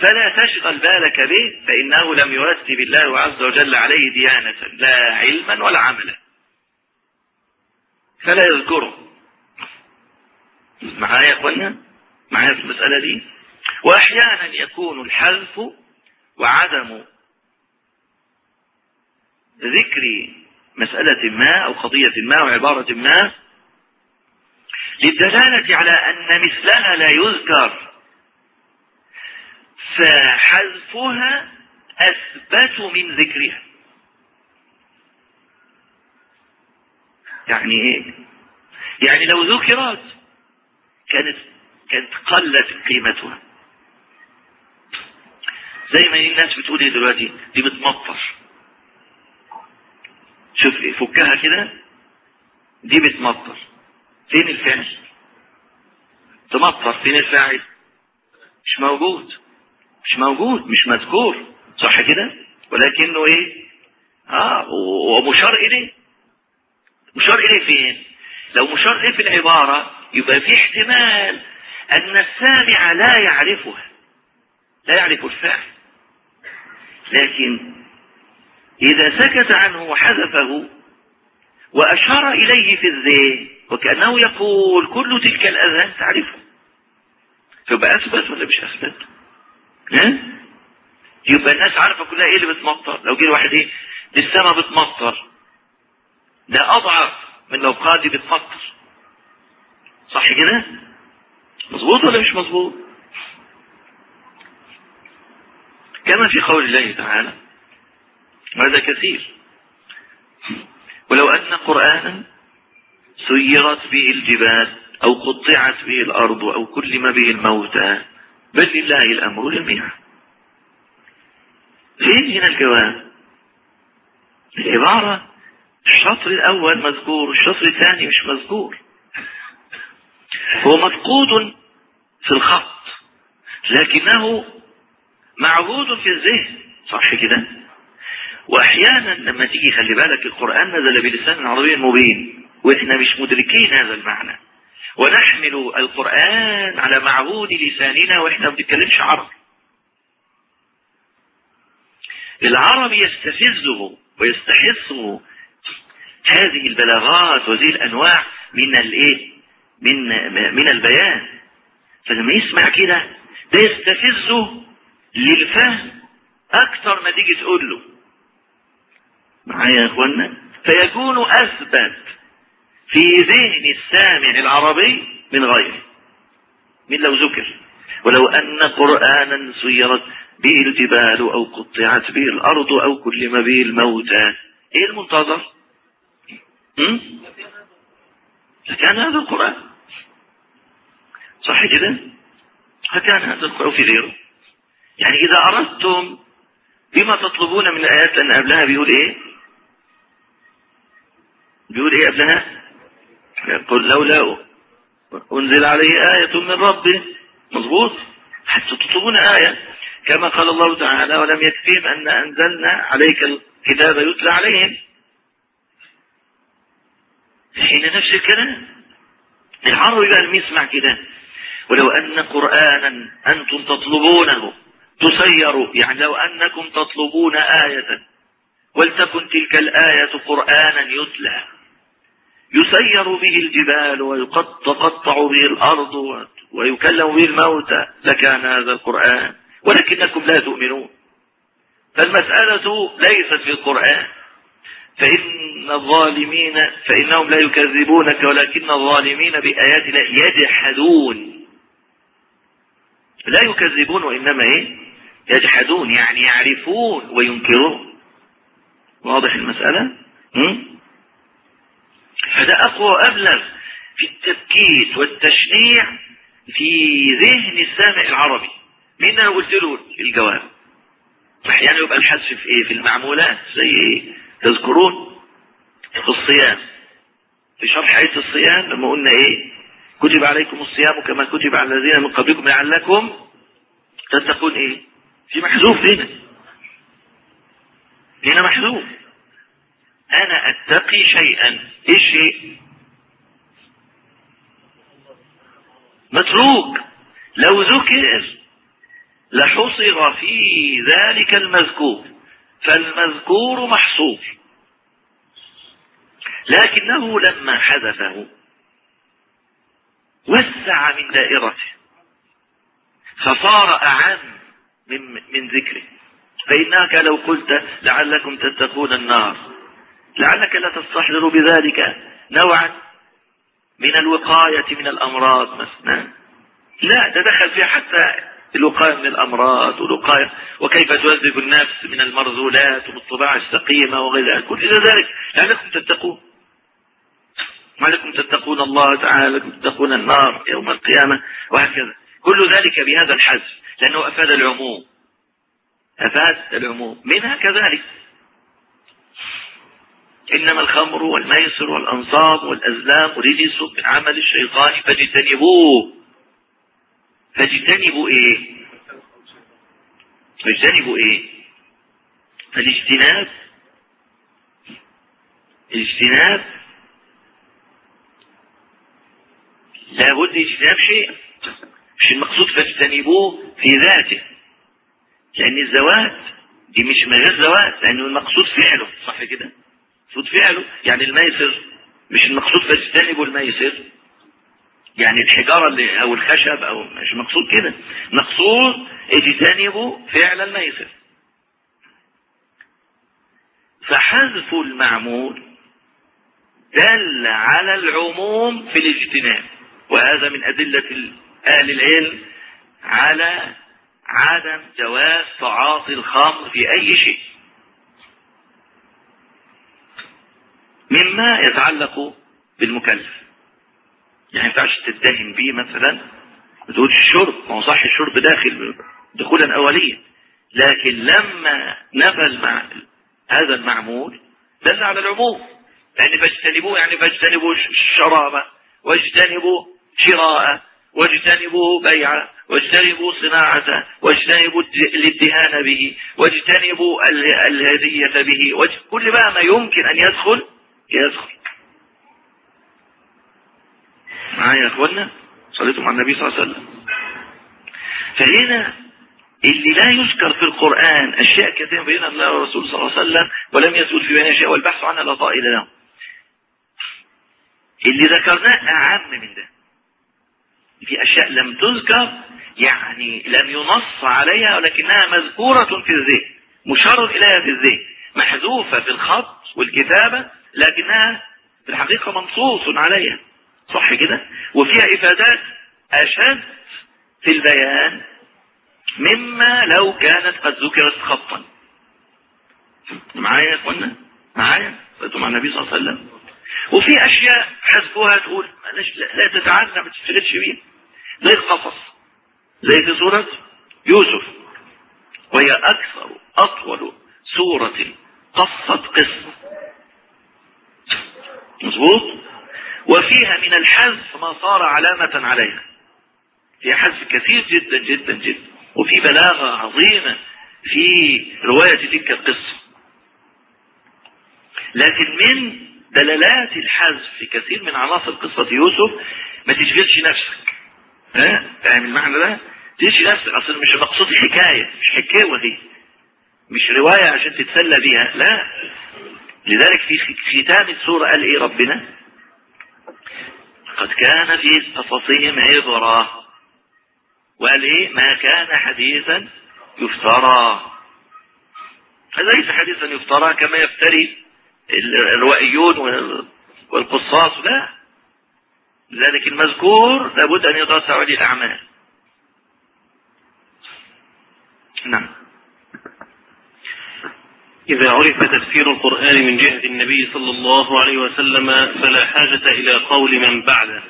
فلا تشغل بالك به فإنه لم يرتب الله عز وجل عليه ديانة لا علما ولا عملا. فلا يذكره. معايا يا معايا في المسألة دي؟ وأحيانا يكون الحذف وعدم ذكر مسألة ما أو قضية ما أو عبارة ما للدلالة على أن مثلها لا يذكر. فحذفها أثبت من ذكرها. يعني إيه؟ يعني لو ذكرت كانت كانت قلت قيمتها. زي ما الناس بتقول إيه دلوقتي؟ دي بتمطر. شوف إيه فكها كده دي بتمطر. فين الفعل تمطر. فين الفاعل؟ مش موجود. مش موجود مش مذكور. صح كده؟ ولكنه إيه؟ آه ومشار إليه. مشار إليه فين؟ لو مشار إليه في العبارة يبقى في احتمال أن السامع لا يعرفها. لا يعرف الفعل. لكن إذا سكت عنه وحذفه وأشار إليه في الذهن وكأنه يقول كل تلك الاذهان تعرفه. فيبقى أثبت ولا مش أثبت؟ ها يبقى الناس عارفة كلها إيه اللي بتمطر. لو جه واحد إيه؟ دي السما بتمطر. ده أضعف من لو قال بتمطر. صح كده؟ مظبوط ولا مش مظبوط؟ كما في قول الله تعالى وهذا كثير. ولو أن قرآنا سيرت به الجبال أو قطعت به الأرض أو كلم به الموتى بل لله الأمر جميعا. فين هنا الجواب؟ العبارة الشطر الأول مذكور الشطر الثاني مش مذكور. هو مفقود في الخط لكنه معبود في الذهن. صح كده؟ وأحيانا لما تيجي خلي بالك القرآن نزل بلسان عربي مبين وإحنا مش مدركين هذا المعنى. ونحمل القرآن على معهود لساننا وإحنا ما بنتكلمش عربي. العربي يستفزه ويستحسه هذه البلاغات وهذه الأنواع من الإيه؟ من من البيان. فلما يسمع كده ده يستفزه للفهم أكثر ما تيجي تقول له. معايا يا إخوانا؟ فيكون أثبت. في ذهن السامع العربي من غيره. من لو ذكر. ولو أن قرآنا سيرت به الجبال أو قطعت به الأرض أو كلم به الموتى إيه المنتظر؟ لكان هذا القرآن. صح كده؟ فكان هذا القرآن. في غيره. يعني إذا أردتم بما تطلبون من الآيات لأن قبلها بيقول إيه؟ بيقول إيه قبلها؟ قل لولا أنزل عليه آية من ربه. مظبوط؟ حتى تطلبون آية. كما قال الله تعالى ولم يكفيهم أن أنزلنا عليك الكتاب يتلى عليهم. حين نفس الكلام. العربي بقى يسمع كده. ولو أن قرآنا أنتم تطلبونه تسيروا. يعني لو أنكم تطلبون آية ولتكن تلك الآية قرآنا يتلى. يسير به الجبال ويقطع به الأرض ويكلم به الموتى لكان هذا القرآن. ولكنكم لا تؤمنون. فالمسألة ليست في القرآن. فإن الظالمين فإنهم لا يكذبونك ولكن الظالمين بآياتنا يجحدون. لا يكذبون وإنما إيه؟ يجحدون يعني يعرفون وينكرون. واضح المسألة؟ هذا أقوى وأبلغ في التبكيت والتشنيع في ذهن السامع العربي. أنا قلت له؟ الجواب. أحيانا يبقى الحذف في إيه؟ في المعمولات زي تذكرون في الصيام. في شرح آية الصيام لما قلنا إيه؟ كتب عليكم الصيام كما كتب على الذين من قبلكم لعلكم تتقون. إيه؟ في محذوف هنا. هنا محذوف. أنا أتقي شيئا. إيش شيء متروك. لو ذكر لحصر في ذلك المذكور. فالمذكور محصور. لكنه لما حذفه وسع من دائرته. فصار أعم من, من ذكره. فإنك لو قلت لعلكم تتقون النار. لعلك لا تستحضر بذلك نوعا من الوقاية من الأمراض مثلا. لا تدخل فيها حتى الوقاية من الأمراض والوقاية وكيف تهذب النفس من المرذولات والطباع السقيمة وغير ذلك. كل ذلك. لعلكم تتقون. لعلكم تتقون الله تعالى لكم تتقون النار يوم القيامة وهكذا. كل ذلك بهذا الحذف لأنه أفاد العموم. أفاد العموم. منها كذلك. إنما الخمر والميسر والأنصاب والأزلام رجس من عمل الشيطان فاجتنبوه. فاجتنبوا إيه؟ فاجتنبوا إيه؟ فالاجتناب الاجتناب. لابد اجتناب شيء. مش المقصود فاجتنبوه في ذاته. لأن الزواج دي مش غير زواج لأنه المقصود فعله. صح كده؟ المقصود فعله يعني الميسر مش المقصود فاجتنبوا الميسر يعني الحجارة اللي أو الخشب أو مش مقصود كده. مقصود اجتنبوا فعل الميسر فحذف المعمول دل على العموم في الاجتناب. وهذا من أدلة أهل العلم على عدم جواز تعاطي الخمر في أي شيء. مما يتعلق بالمكلف. يعني ينفعش تتهم به مثلا بتقول الشرب ما هو صح الشرب داخل دخولا أوليا. لكن لما نفى المع... هذا المعمول دل على العموم. يعني فاجتنبوه يعني فاجتنبوا الشرابة واجتنبوا شراءه واجتنبوا بيعه واجتنبوا صناعته واجتنبوا الإدهان به واجتنبوا الهدية به كل بقى ما يمكن أن يدخل يدخل. معايا يا اخوانا صليتم على النبي صلى الله عليه وسلم. فهنا اللي لا يذكر في القرآن أشياء كثيرة بين الله ورسوله صلى الله عليه وسلم ولم يسؤل في بين أشياء والبحث عنها لا طائل له. اللي ذكرناه أعم من ده. في أشياء لم تذكر يعني لم ينص عليها ولكنها مذكورة في الذهن مشار إليها في الذهن محذوفة في الخط والكتابة لكنها في الحقيقة منصوص عليها. صح كده؟ وفيها إفادات أشد في البيان مما لو كانت قد ذكرت خطأ. معايا يا إخوانا؟ معايا؟ مع النبي صلى الله عليه وسلم. وفي أشياء حذفوها تقول لا تتعنى ما تشتغلش بيها. زي القصص. زي في سورة يوسف. وهي أكثر أطول سورة قصت قصة. مظبوط وفيها من الحذف ما صار علامة عليها. في حذف كثير جدا جدا جدا. وفي بلاغة عظيمة في رواية تلك القصة. لكن من دلالات الحذف في كثير من عناصر قصة يوسف ما تشغلش نفسك. ها؟ فاهم المعنى ده؟ تشغل نفسك. أصل مش مقصود الحكاية مش حكاية دي مش رواية عشان تتسلى بيها. لا. لذلك في ختام السورة قال إيه ربنا؟ قد كان في قصصهم عبرة. وقال إيه؟ ما كان حديثا يفترى. ليس حديثا يفترى كما يفتري الروائيون والقصاص؟ لا. لذلك المذكور لابد أن يدرس عليه الاعمال نعم. إذا عرف تفسير القرآن من جهة النبي صلى الله عليه وسلم فلا حاجة إلى قول من بعده.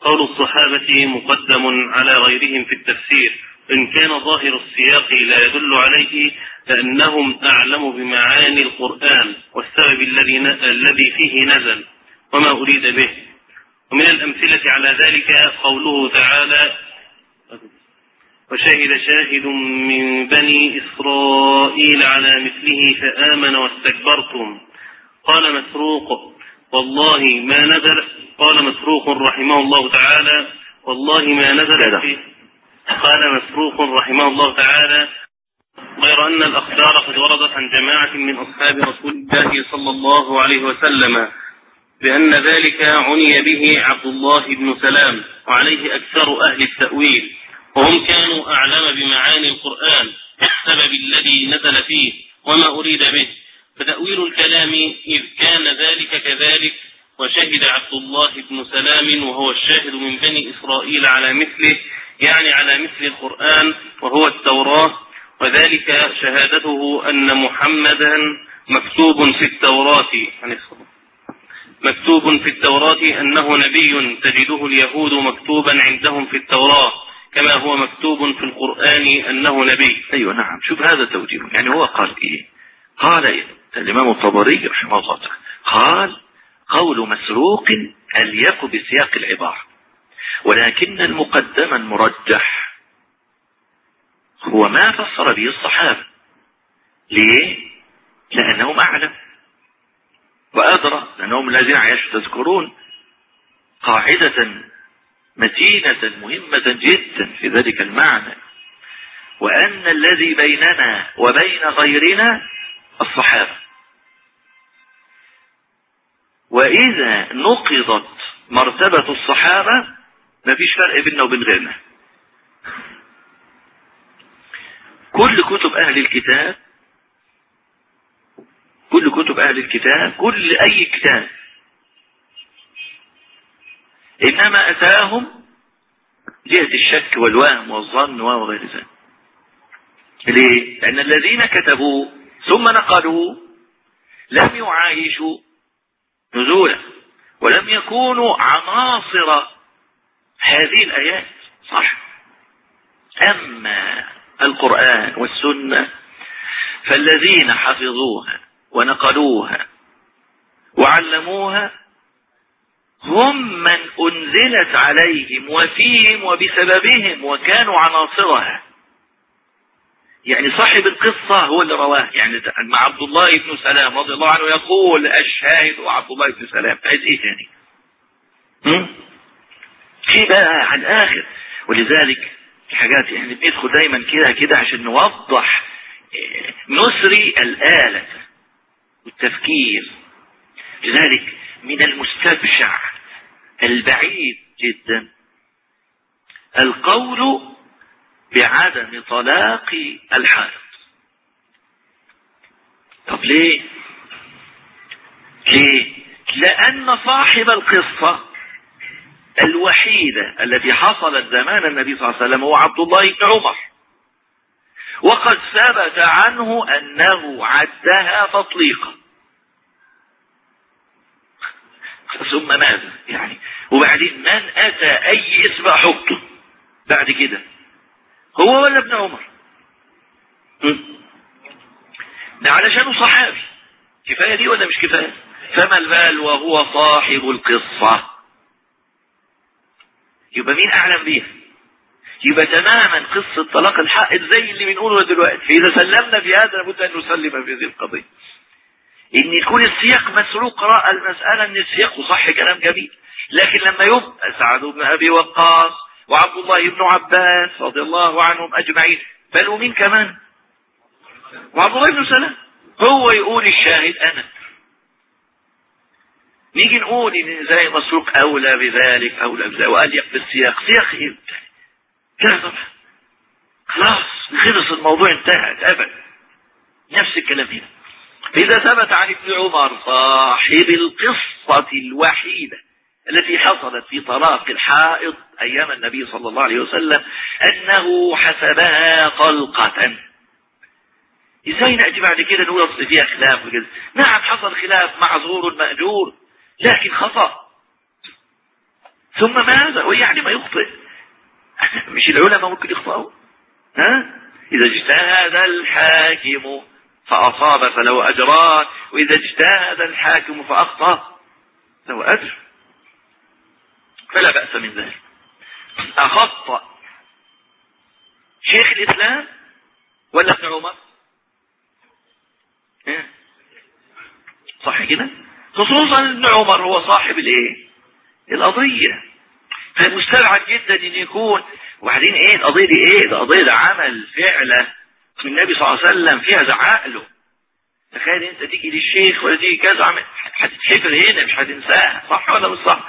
قول الصحابة مقدم على غيرهم في التفسير. إن كان ظاهر السياق لا يدل عليه فأنهم أعلم بمعاني القرآن والسبب الذي الذي فيه نزل وما أريد به. ومن الأمثلة على ذلك قوله تعالى وشهد شاهد من بني إسرائيل على مثله فآمن واستكبرتم. قال مسروق والله ما نزل قال مسروق رحمه الله تعالى والله ما نزل فيه قال مسروق رحمه الله تعالى غير أن الأخبار قد وردت عن جماعة من أصحاب رسول الله صلى الله عليه وسلم بأن ذلك عني به عبد الله بن سلام وعليه أكثر أهل التأويل. وهم كانوا أعلم بمعاني القرآن والسبب الذي نزل فيه وما أريد به. فتأويل الكلام إذ كان ذلك كذلك وشهد عبد الله بن سلام وهو الشاهد من بني إسرائيل على مثله يعني على مثل القرآن وهو التوراة. وذلك شهادته أن محمدا مكتوب في التوراة. مكتوب في التوراة أنه نبي تجده اليهود مكتوبا عندهم في التوراة. كما هو مكتوب في القرآن أنه نبي. أيوة نعم. شوف هذا توجيه. يعني هو قال إيه؟ قال إيه؟ الإمام الطبري رحمه الله تعالى قال قول مسروق أليق بسياق العبارة؟ ولكن المقدم المرجح هو ما فسر به الصحابة. ليه؟ لأنهم أعلم. وأدرى لأنهم الذين عايشوا تذكرون قاعدة متينة مهمة جدا في ذلك المعنى. وأن الذي بيننا وبين غيرنا الصحابة. وإذا نقضت مرتبة الصحابة مفيش فرق بيننا وبين غيرنا. كل كتب أهل الكتاب كل كتب أهل الكتاب كل أي كتاب إنما أتاهم جهة الشك والوهم والظن وغير ذلك ليه؟ لأن الذين كتبوا ثم نقلوا لم يعايشوا نزولا ولم يكونوا عناصر هذه الآيات صح أما القرآن والسنة فالذين حفظوها ونقلوها وعلموها هم من أنزلت عليهم وفيهم وبسببهم وكانوا عناصرها. يعني صاحب القصة هو اللي رواه. يعني مع عبد الله بن سلام رضي الله عنه يقول الشاهد عبد الله بن سلام. عايز إيه تاني؟ في بقى على الآخر. ولذلك في حاجات يعني بندخل دايما كده كده عشان نوضح نسري الآلة والتفكير. لذلك من المستبشع البعيد جدا. القول بعدم طلاق الحائض طب ليه؟ ليه؟ لأن صاحب القصة الوحيدة التي حصلت زمان النبي صلى الله عليه وسلم هو عبد الله بن عمر. وقد ثبت عنه أنه عدها تطليقا. ثم ماذا يعني وبعدين من أتى أي اسم أحطه؟ بعد كده. هو ولا ابن عمر؟ ده علشانه صحابي. كفاية دي ولا مش كفاية؟ فما البال وهو صاحب القصة؟ يبقى مين أعلم بيها؟ يبقى تماما قصة طلاق الحائط زي اللي بنقوله دلوقتي. فإذا سلمنا في هذا لابد أن نسلم في هذه القضية. إن يكون السياق مسروق رأى المسألة إن السياق صح كلام جميل. لكن لما يبقى سعد بن أبي وقاص وعبد الله بن عباس رضي الله عنهم أجمعين بل ومين كمان؟ وعبد الله بن سلام. هو يقول الشاهد أنا. نيجي نقول إن زي مسروق أولى بذلك أولى بذلك. وقال بالسياق سياق إيه؟ لا طبعا خلاص خلص الموضوع انتهى ابدا نفس الكلام هنا. إذا ثبت عن ابن عمر صاحب القصة الوحيدة التي حصلت في طلاق الحائض أيام النبي صلى الله عليه وسلم أنه حسبها طلقة إزاي نأتي بعد كده نقول أصل فيها خلاف؟ وكذا نعم حصل خلاف معذور مأجور لكن خطأ. ثم ماذا؟ ويعني ما يخطئ. مش العلماء ممكن يخطئوا؟ ها؟ إذا اجتهد الحاكم فأصاب فله أجران وإذا اجتهد الحاكم فأخطأ له أجر فلا بأس من ذلك. أخطأ شيخ الإسلام ولا ابن عمر؟ إيه؟ صح كده؟ خصوصا ابن عمر هو صاحب الإيه؟ القضية. فمستبعد جدا إن يكون. وبعدين إيه القضية دي إيه؟ القضية ده عمل فعلة النبي صلى الله عليه وسلم فيها زعق له تخيل انت تيجي للشيخ ولا تيجي كذا هتتحفر هنا مش هتنساها. صح ولا مش صح؟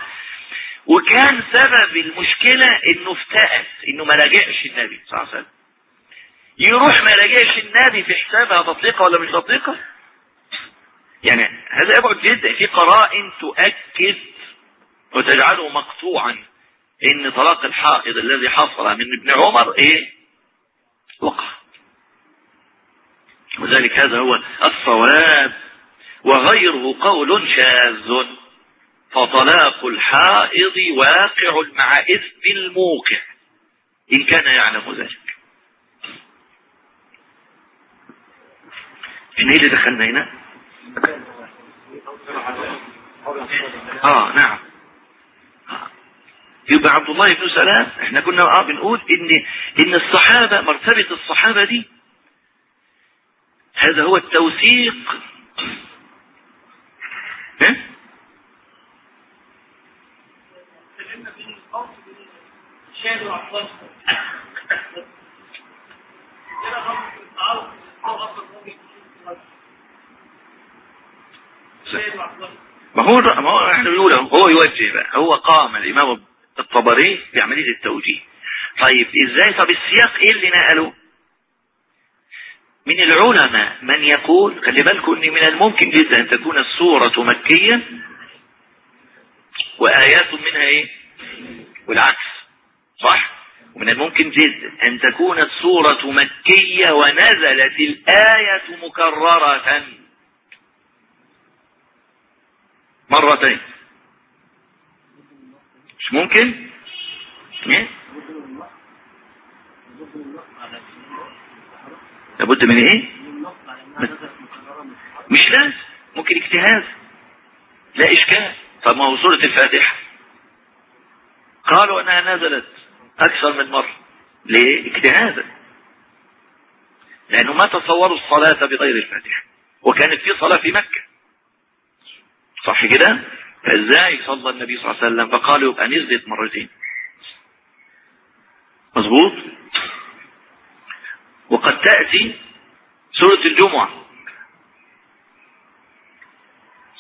وكان سبب المشكلة إنه افتأت إنه ما راجعش النبي صلى الله عليه وسلم. يروح ما راجعش النبي في حسابها تطليقة ولا مش تطليقة يعني هذا يبعد جدا. في قرائن تؤكد وتجعله مقطوعا إن طلاق الحائض الذي حصل من ابن عمر إيه؟ وقع. وذلك هذا هو الصواب. وغيره قول شاذ. فطلاق الحائض واقع مع إثم الموقع. إن كان يعلم ذلك. إحنا إيه اللي دخلنا هنا؟ آه نعم. يبقى عبد الله بن سلام إحنا كنا آه بنقول ان إن الصحابة مرتبة الصحابة دي هذا هو التوثيق. ها؟ ما هو ما هو إحنا بنقول هو يوجه بقى. هو قام الإمام الطبري بعمليه التوجيه. طيب إزاي؟ طب السياق إيه اللي نقله؟ من العلماء من يقول خلي بالكم ان من الممكن جدا أن تكون السورة مكية وآيات منها إيه؟ والعكس. صح. ومن الممكن جدا أن تكون السورة مكية ونزلت الآية مكررة. مرتين مش ممكن؟ إيه؟ لابد من إيه؟ مش لازم. ممكن اجتهاد. لا إشكال. طب ما هو سورة الفاتحة. قالوا أنها نزلت أكثر من مرة. ليه؟ اجتهادا. لأنه ما تصوروا الصلاة بغير الفاتحة. وكانت في صلاة في مكة. صح كده؟ فإزاي صلى النبي صلى الله عليه وسلم؟ فقالوا يبقى نزلت مرتين. مظبوط؟ وقد تأتي سورة الجمعة.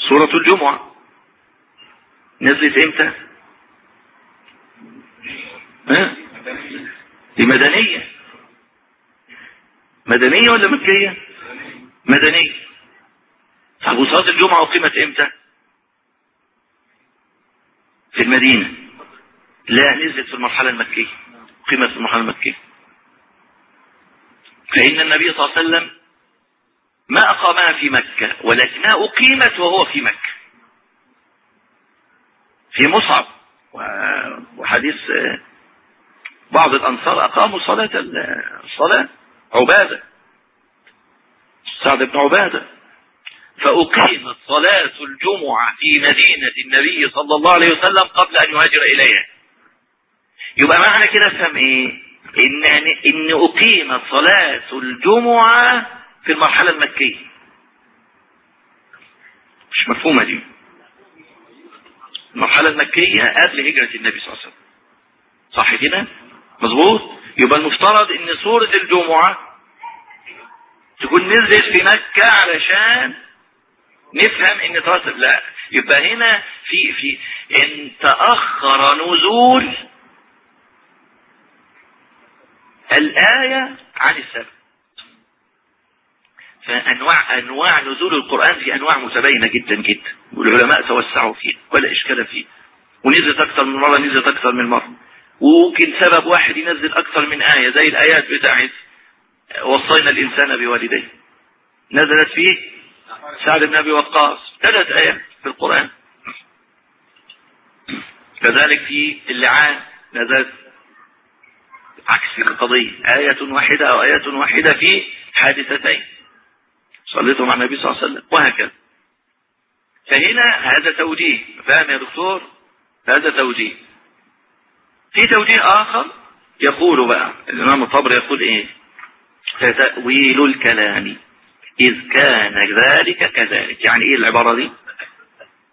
سورة الجمعة. نزلت إمتى؟ ها؟ دي مدنية. مدنية ولا مكية؟ مدنية. طب وصلاة الجمعة أقيمت إمتى؟ في المدينة. لا نزلت في المرحلة المكية. أقيمت في المرحلة المكية. فإن النبي صلى الله عليه وسلم ما أقامها في مكة ولكنها أقيمت وهو في مكة. في مصعب. وحديث بعض الأنصار أقاموا صلاة الصلاة عبادة. سعد بن عبادة. فأقيمت صلاة الجمعة في مدينة النبي صلى الله عليه وسلم قبل أن يهاجر إليها. يبقى معنى كده افهم إيه؟ ان ان اقيمت صلاة الجمعة في المرحلة المكية. مش مفهومة دي. المرحلة المكية قبل هجرة النبي صلى الله عليه وسلم. صح كده؟ مظبوط؟ يبقى المفترض إن سورة الجمعة تكون نزلت في مكة علشان نفهم إن ترتب لا. يبقى هنا في في إن تأخر نزول الآية عن السبب. فأنواع أنواع نزول القرآن في أنواع متباينة جدا جدا. والعلماء توسعوا فيها ولا إشكال فيه. ونزلت أكثر من مرة نزلت أكثر من مرة. وممكن سبب واحد ينزل أكثر من آية زي الآيات بتاعت وصينا الإنسان بوالديه. نزلت فيه سعد بن أبي وقاص. ثلاث آيات في القرآن. كذلك في اللعان نزلت عكس القضية. آية واحدة أو آية واحدة في حادثتين. صليتوا مع النبي صلى الله عليه وسلم. وهكذا. فهنا هذا توجيه. فاهم يا دكتور؟ هذا توجيه. في توجيه آخر يقول بقى الإمام الطبري يقول إيه؟ فتأويل الكلام. إذ كان ذلك كذلك. يعني إيه العبارة دي؟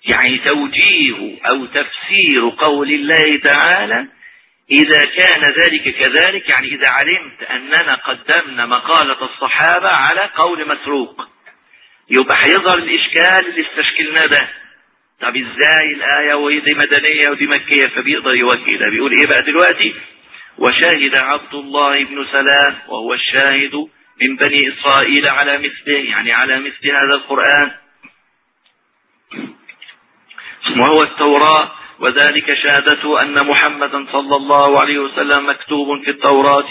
يعني توجيه أو تفسير قول الله تعالى إذا كان ذلك كذلك يعني إذا علمت أننا قدمنا مقالة الصحابة على قول مسروق. يبقى هيظهر الإشكال اللي استشكلناه ده. طب إزاي الآية ودي مدنية ودي مكية؟ فبيقدر ده بيقول إيه بقى دلوقتي؟ وشاهد عبد الله بن سلام وهو الشاهد من بني إسرائيل على مثله يعني على مثل هذا القرآن. وهو التوراة. وذلك شهادته أن محمدا صلى الله عليه وسلم مكتوب في التوراة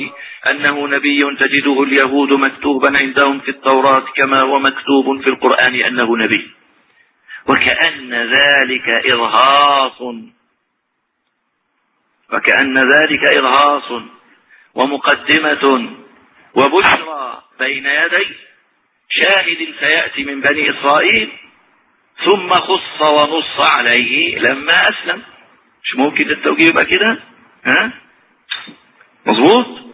أنه نبي تجده اليهود مكتوبا عندهم في التوراة كما هو مكتوب في القرآن أنه نبي. وكأن ذلك إرهاص. وكأن ذلك إرهاص ومقدمة وبشرى بين يدي شاهد سيأتي من بني إسرائيل ثم خص ونص عليه لما أسلم. مش ممكن التوجيه يبقى كده؟ ها؟ مظبوط؟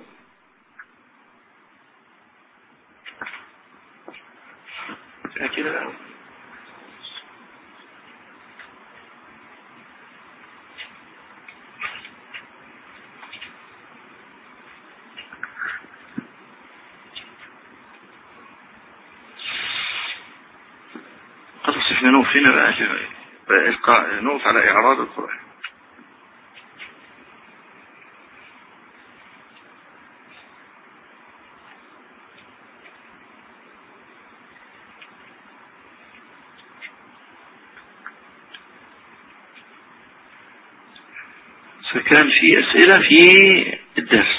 كده خلاص إحنا نقف هنا بقى نقف على إعراض القرآن. فكان في أسئلة في الدرس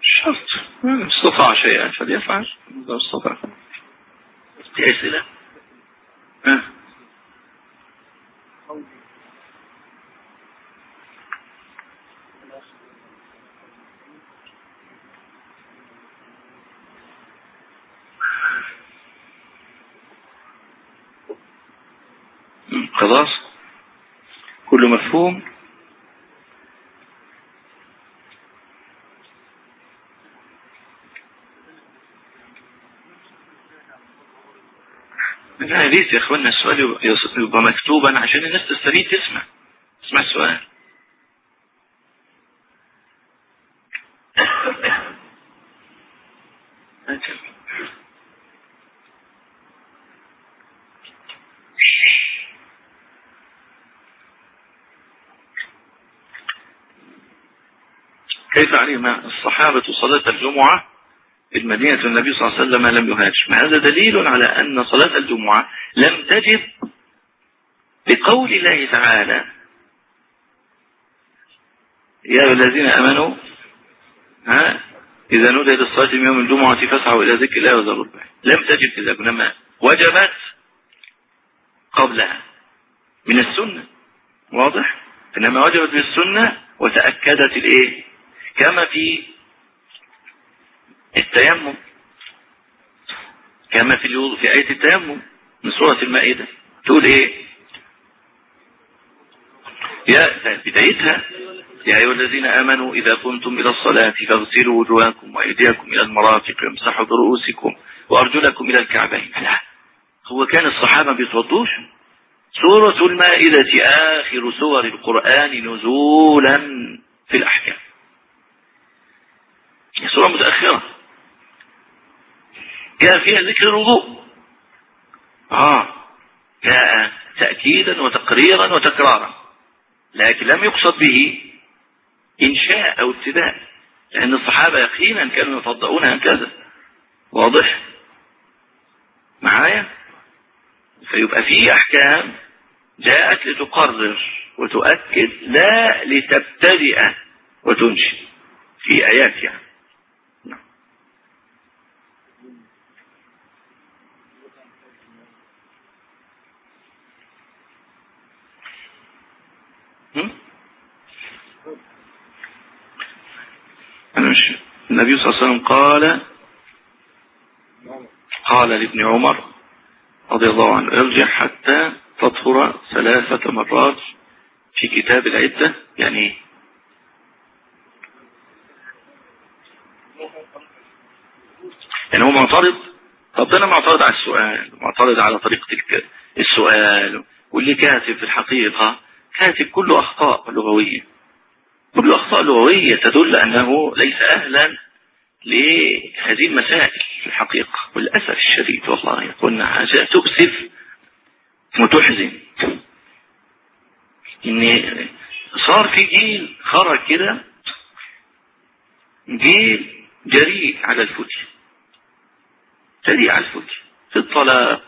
شرط من استطاع شيئا فليفعل. إذا استطاع في أسئلة ها؟ خلاص؟ كله مفهوم؟ لا يا أخوانا السؤال يبقى مكتوبا عشان الناس تستفيد تسمع. تسمع السؤال. كيف علم الصحابة صلاة الجمعة؟ في المدينة النبي صلى الله عليه وسلم لم يهاجر. هذا دليل على أن صلاة الجمعة لم تجب بقول الله تعالى. يا الذين آمنوا ها إذا نودي للصلاة من يوم الجمعة فاسعوا إلى ذكر الله وذروا البيع لم تجب كذا إنما وجبت قبلها. من السنة. واضح؟ إنما وجبت من السنة وتأكدت الإيه؟ كما في التيمم. كما في الوضوء في آية التيمم من سورة المائدة. تقول إيه؟ يا بدايتها يا أيها الذين آمنوا إذا كنتم إلى الصلاة فاغسلوا وجوهكم وأيديكم إلى المرافق وامسحوا برؤوسكم وأرجلكم إلى الكعبين. لا. هو كان الصحابة بيتوضوش. سورة المائدة آخر سور القرآن نزولا في الأحكام. سورة متأخرة. جاء فيها ذكر الوضوء. آه. جاء تأكيدا وتقريرا وتكرارا. لكن لم يقصد به إنشاء أو ابتداء لأن الصحابة يقينا كانوا يفضؤون هكذا. واضح؟ معايا؟ فيبقى فيه أحكام جاءت لتقرر وتؤكد لا لتبتدئ وتنشئ. في آيات يعني. النبي صلى الله عليه وسلم قال قال لابن عمر رضي الله عنه ارجع حتى تطهر ثلاثة مرات في كتاب العدة. يعني يعني هو معترض؟ طب ده أنا معترض على السؤال معترض على طريقة السؤال واللي كاتب في الحقيقة كاتب كله أخطاء لغوية. كل أخطاء لغوية تدل أنه ليس أهلا لهذه المسائل في الحقيقة. والأسف الشديد والله قلنا حاجة تؤسف. وتحزن إن صار في جيل خرج كده. جيل جريء على الفتي جريء على الفتي في الطلاق.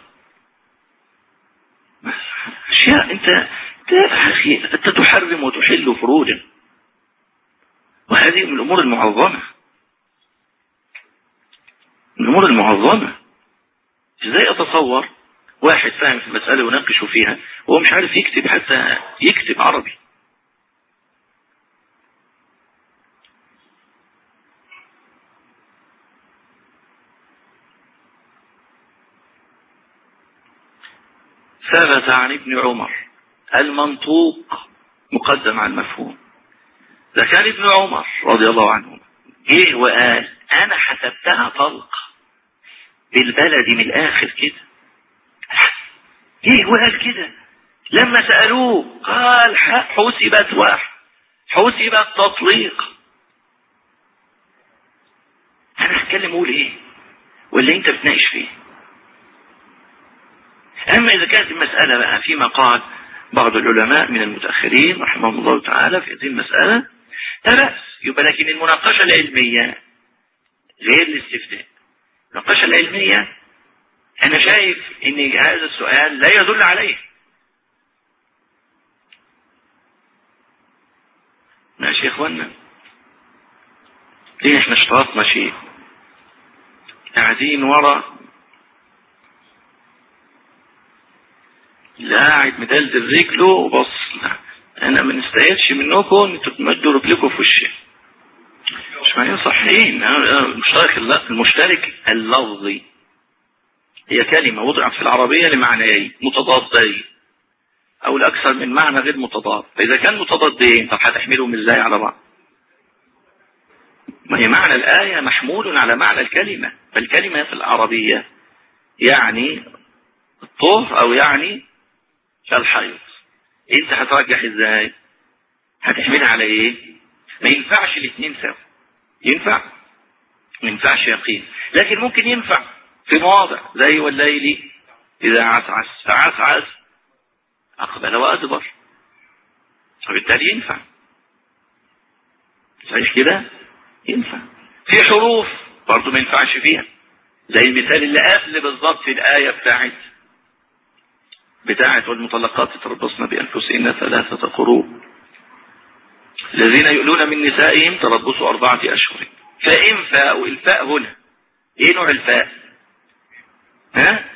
أشياء أنت أنت تحرم وتحل فروجا. وهذه من الأمور المعظمة. من الأمور المعظمة إزاي أتصور؟ واحد فاهم في المسألة ويناقش فيها وهو مش عارف يكتب حتى يكتب عربي. ثبت عن ابن عمر المنطوق مقدم على المفهوم. ده كان ابن عمر رضي الله عنه جه وقال أنا حسبتها طلق بالبلد من الآخر كده. جه وقال كده؟ لما سألوه قال حسبت واحد حسبت تطليق. أنا هتكلم أقول إيه؟ ولا أنت بتناقش فيه. أما إذا كانت المسألة بقى فيما قال بعض العلماء من المتأخرين رحمهم الله تعالى في هذه المسألة لا يبقى لكن المناقشة العلمية غير الاستفتاء. المناقشة العلمية. أنا شايف إن هذا السؤال لا يدل عليه. ماشي يا إخوانا ليه إحنا اشترطنا شيء قاعدين ورا. لا قاعد مدلدل رجله وبص. أنا ما نستاهلش منكم إنتوا تمدوا رجلكم في وشي. مش معنى صحيين المشترك المشترك اللفظي. هي كلمة وضعت في العربية لمعنيين متضادين أو لاكثر من معنى غير متضاد. فإذا كان متضادين طب هتحملهم إزاي على بعض؟ ما هي معنى الآية محمول على معنى الكلمة. فالكلمة في العربية يعني الطهر أو يعني الحيض. إنت هترجح إزاي؟ هتحملها على إيه؟ ما ينفعش الاثنين سوا. ينفع؟ ما ينفعش يقين لكن ممكن ينفع في مواضع. زي والليل إذا عسعس. فعسعس أقبل وأدبر. فبالتالي ينفع. صحيح كده؟ ينفع. في حروف برضه ما ينفعش فيها. زي المثال اللي قبل بالظبط في الآية بتاعت بتاعت والمطلقات تربصن بأنفسهن ثلاثة قروء. الذين يؤلون من نسائهم تربصوا أربعة أشهر. فإن فاء الفاء هنا. إيه نوع الفاء؟ ها؟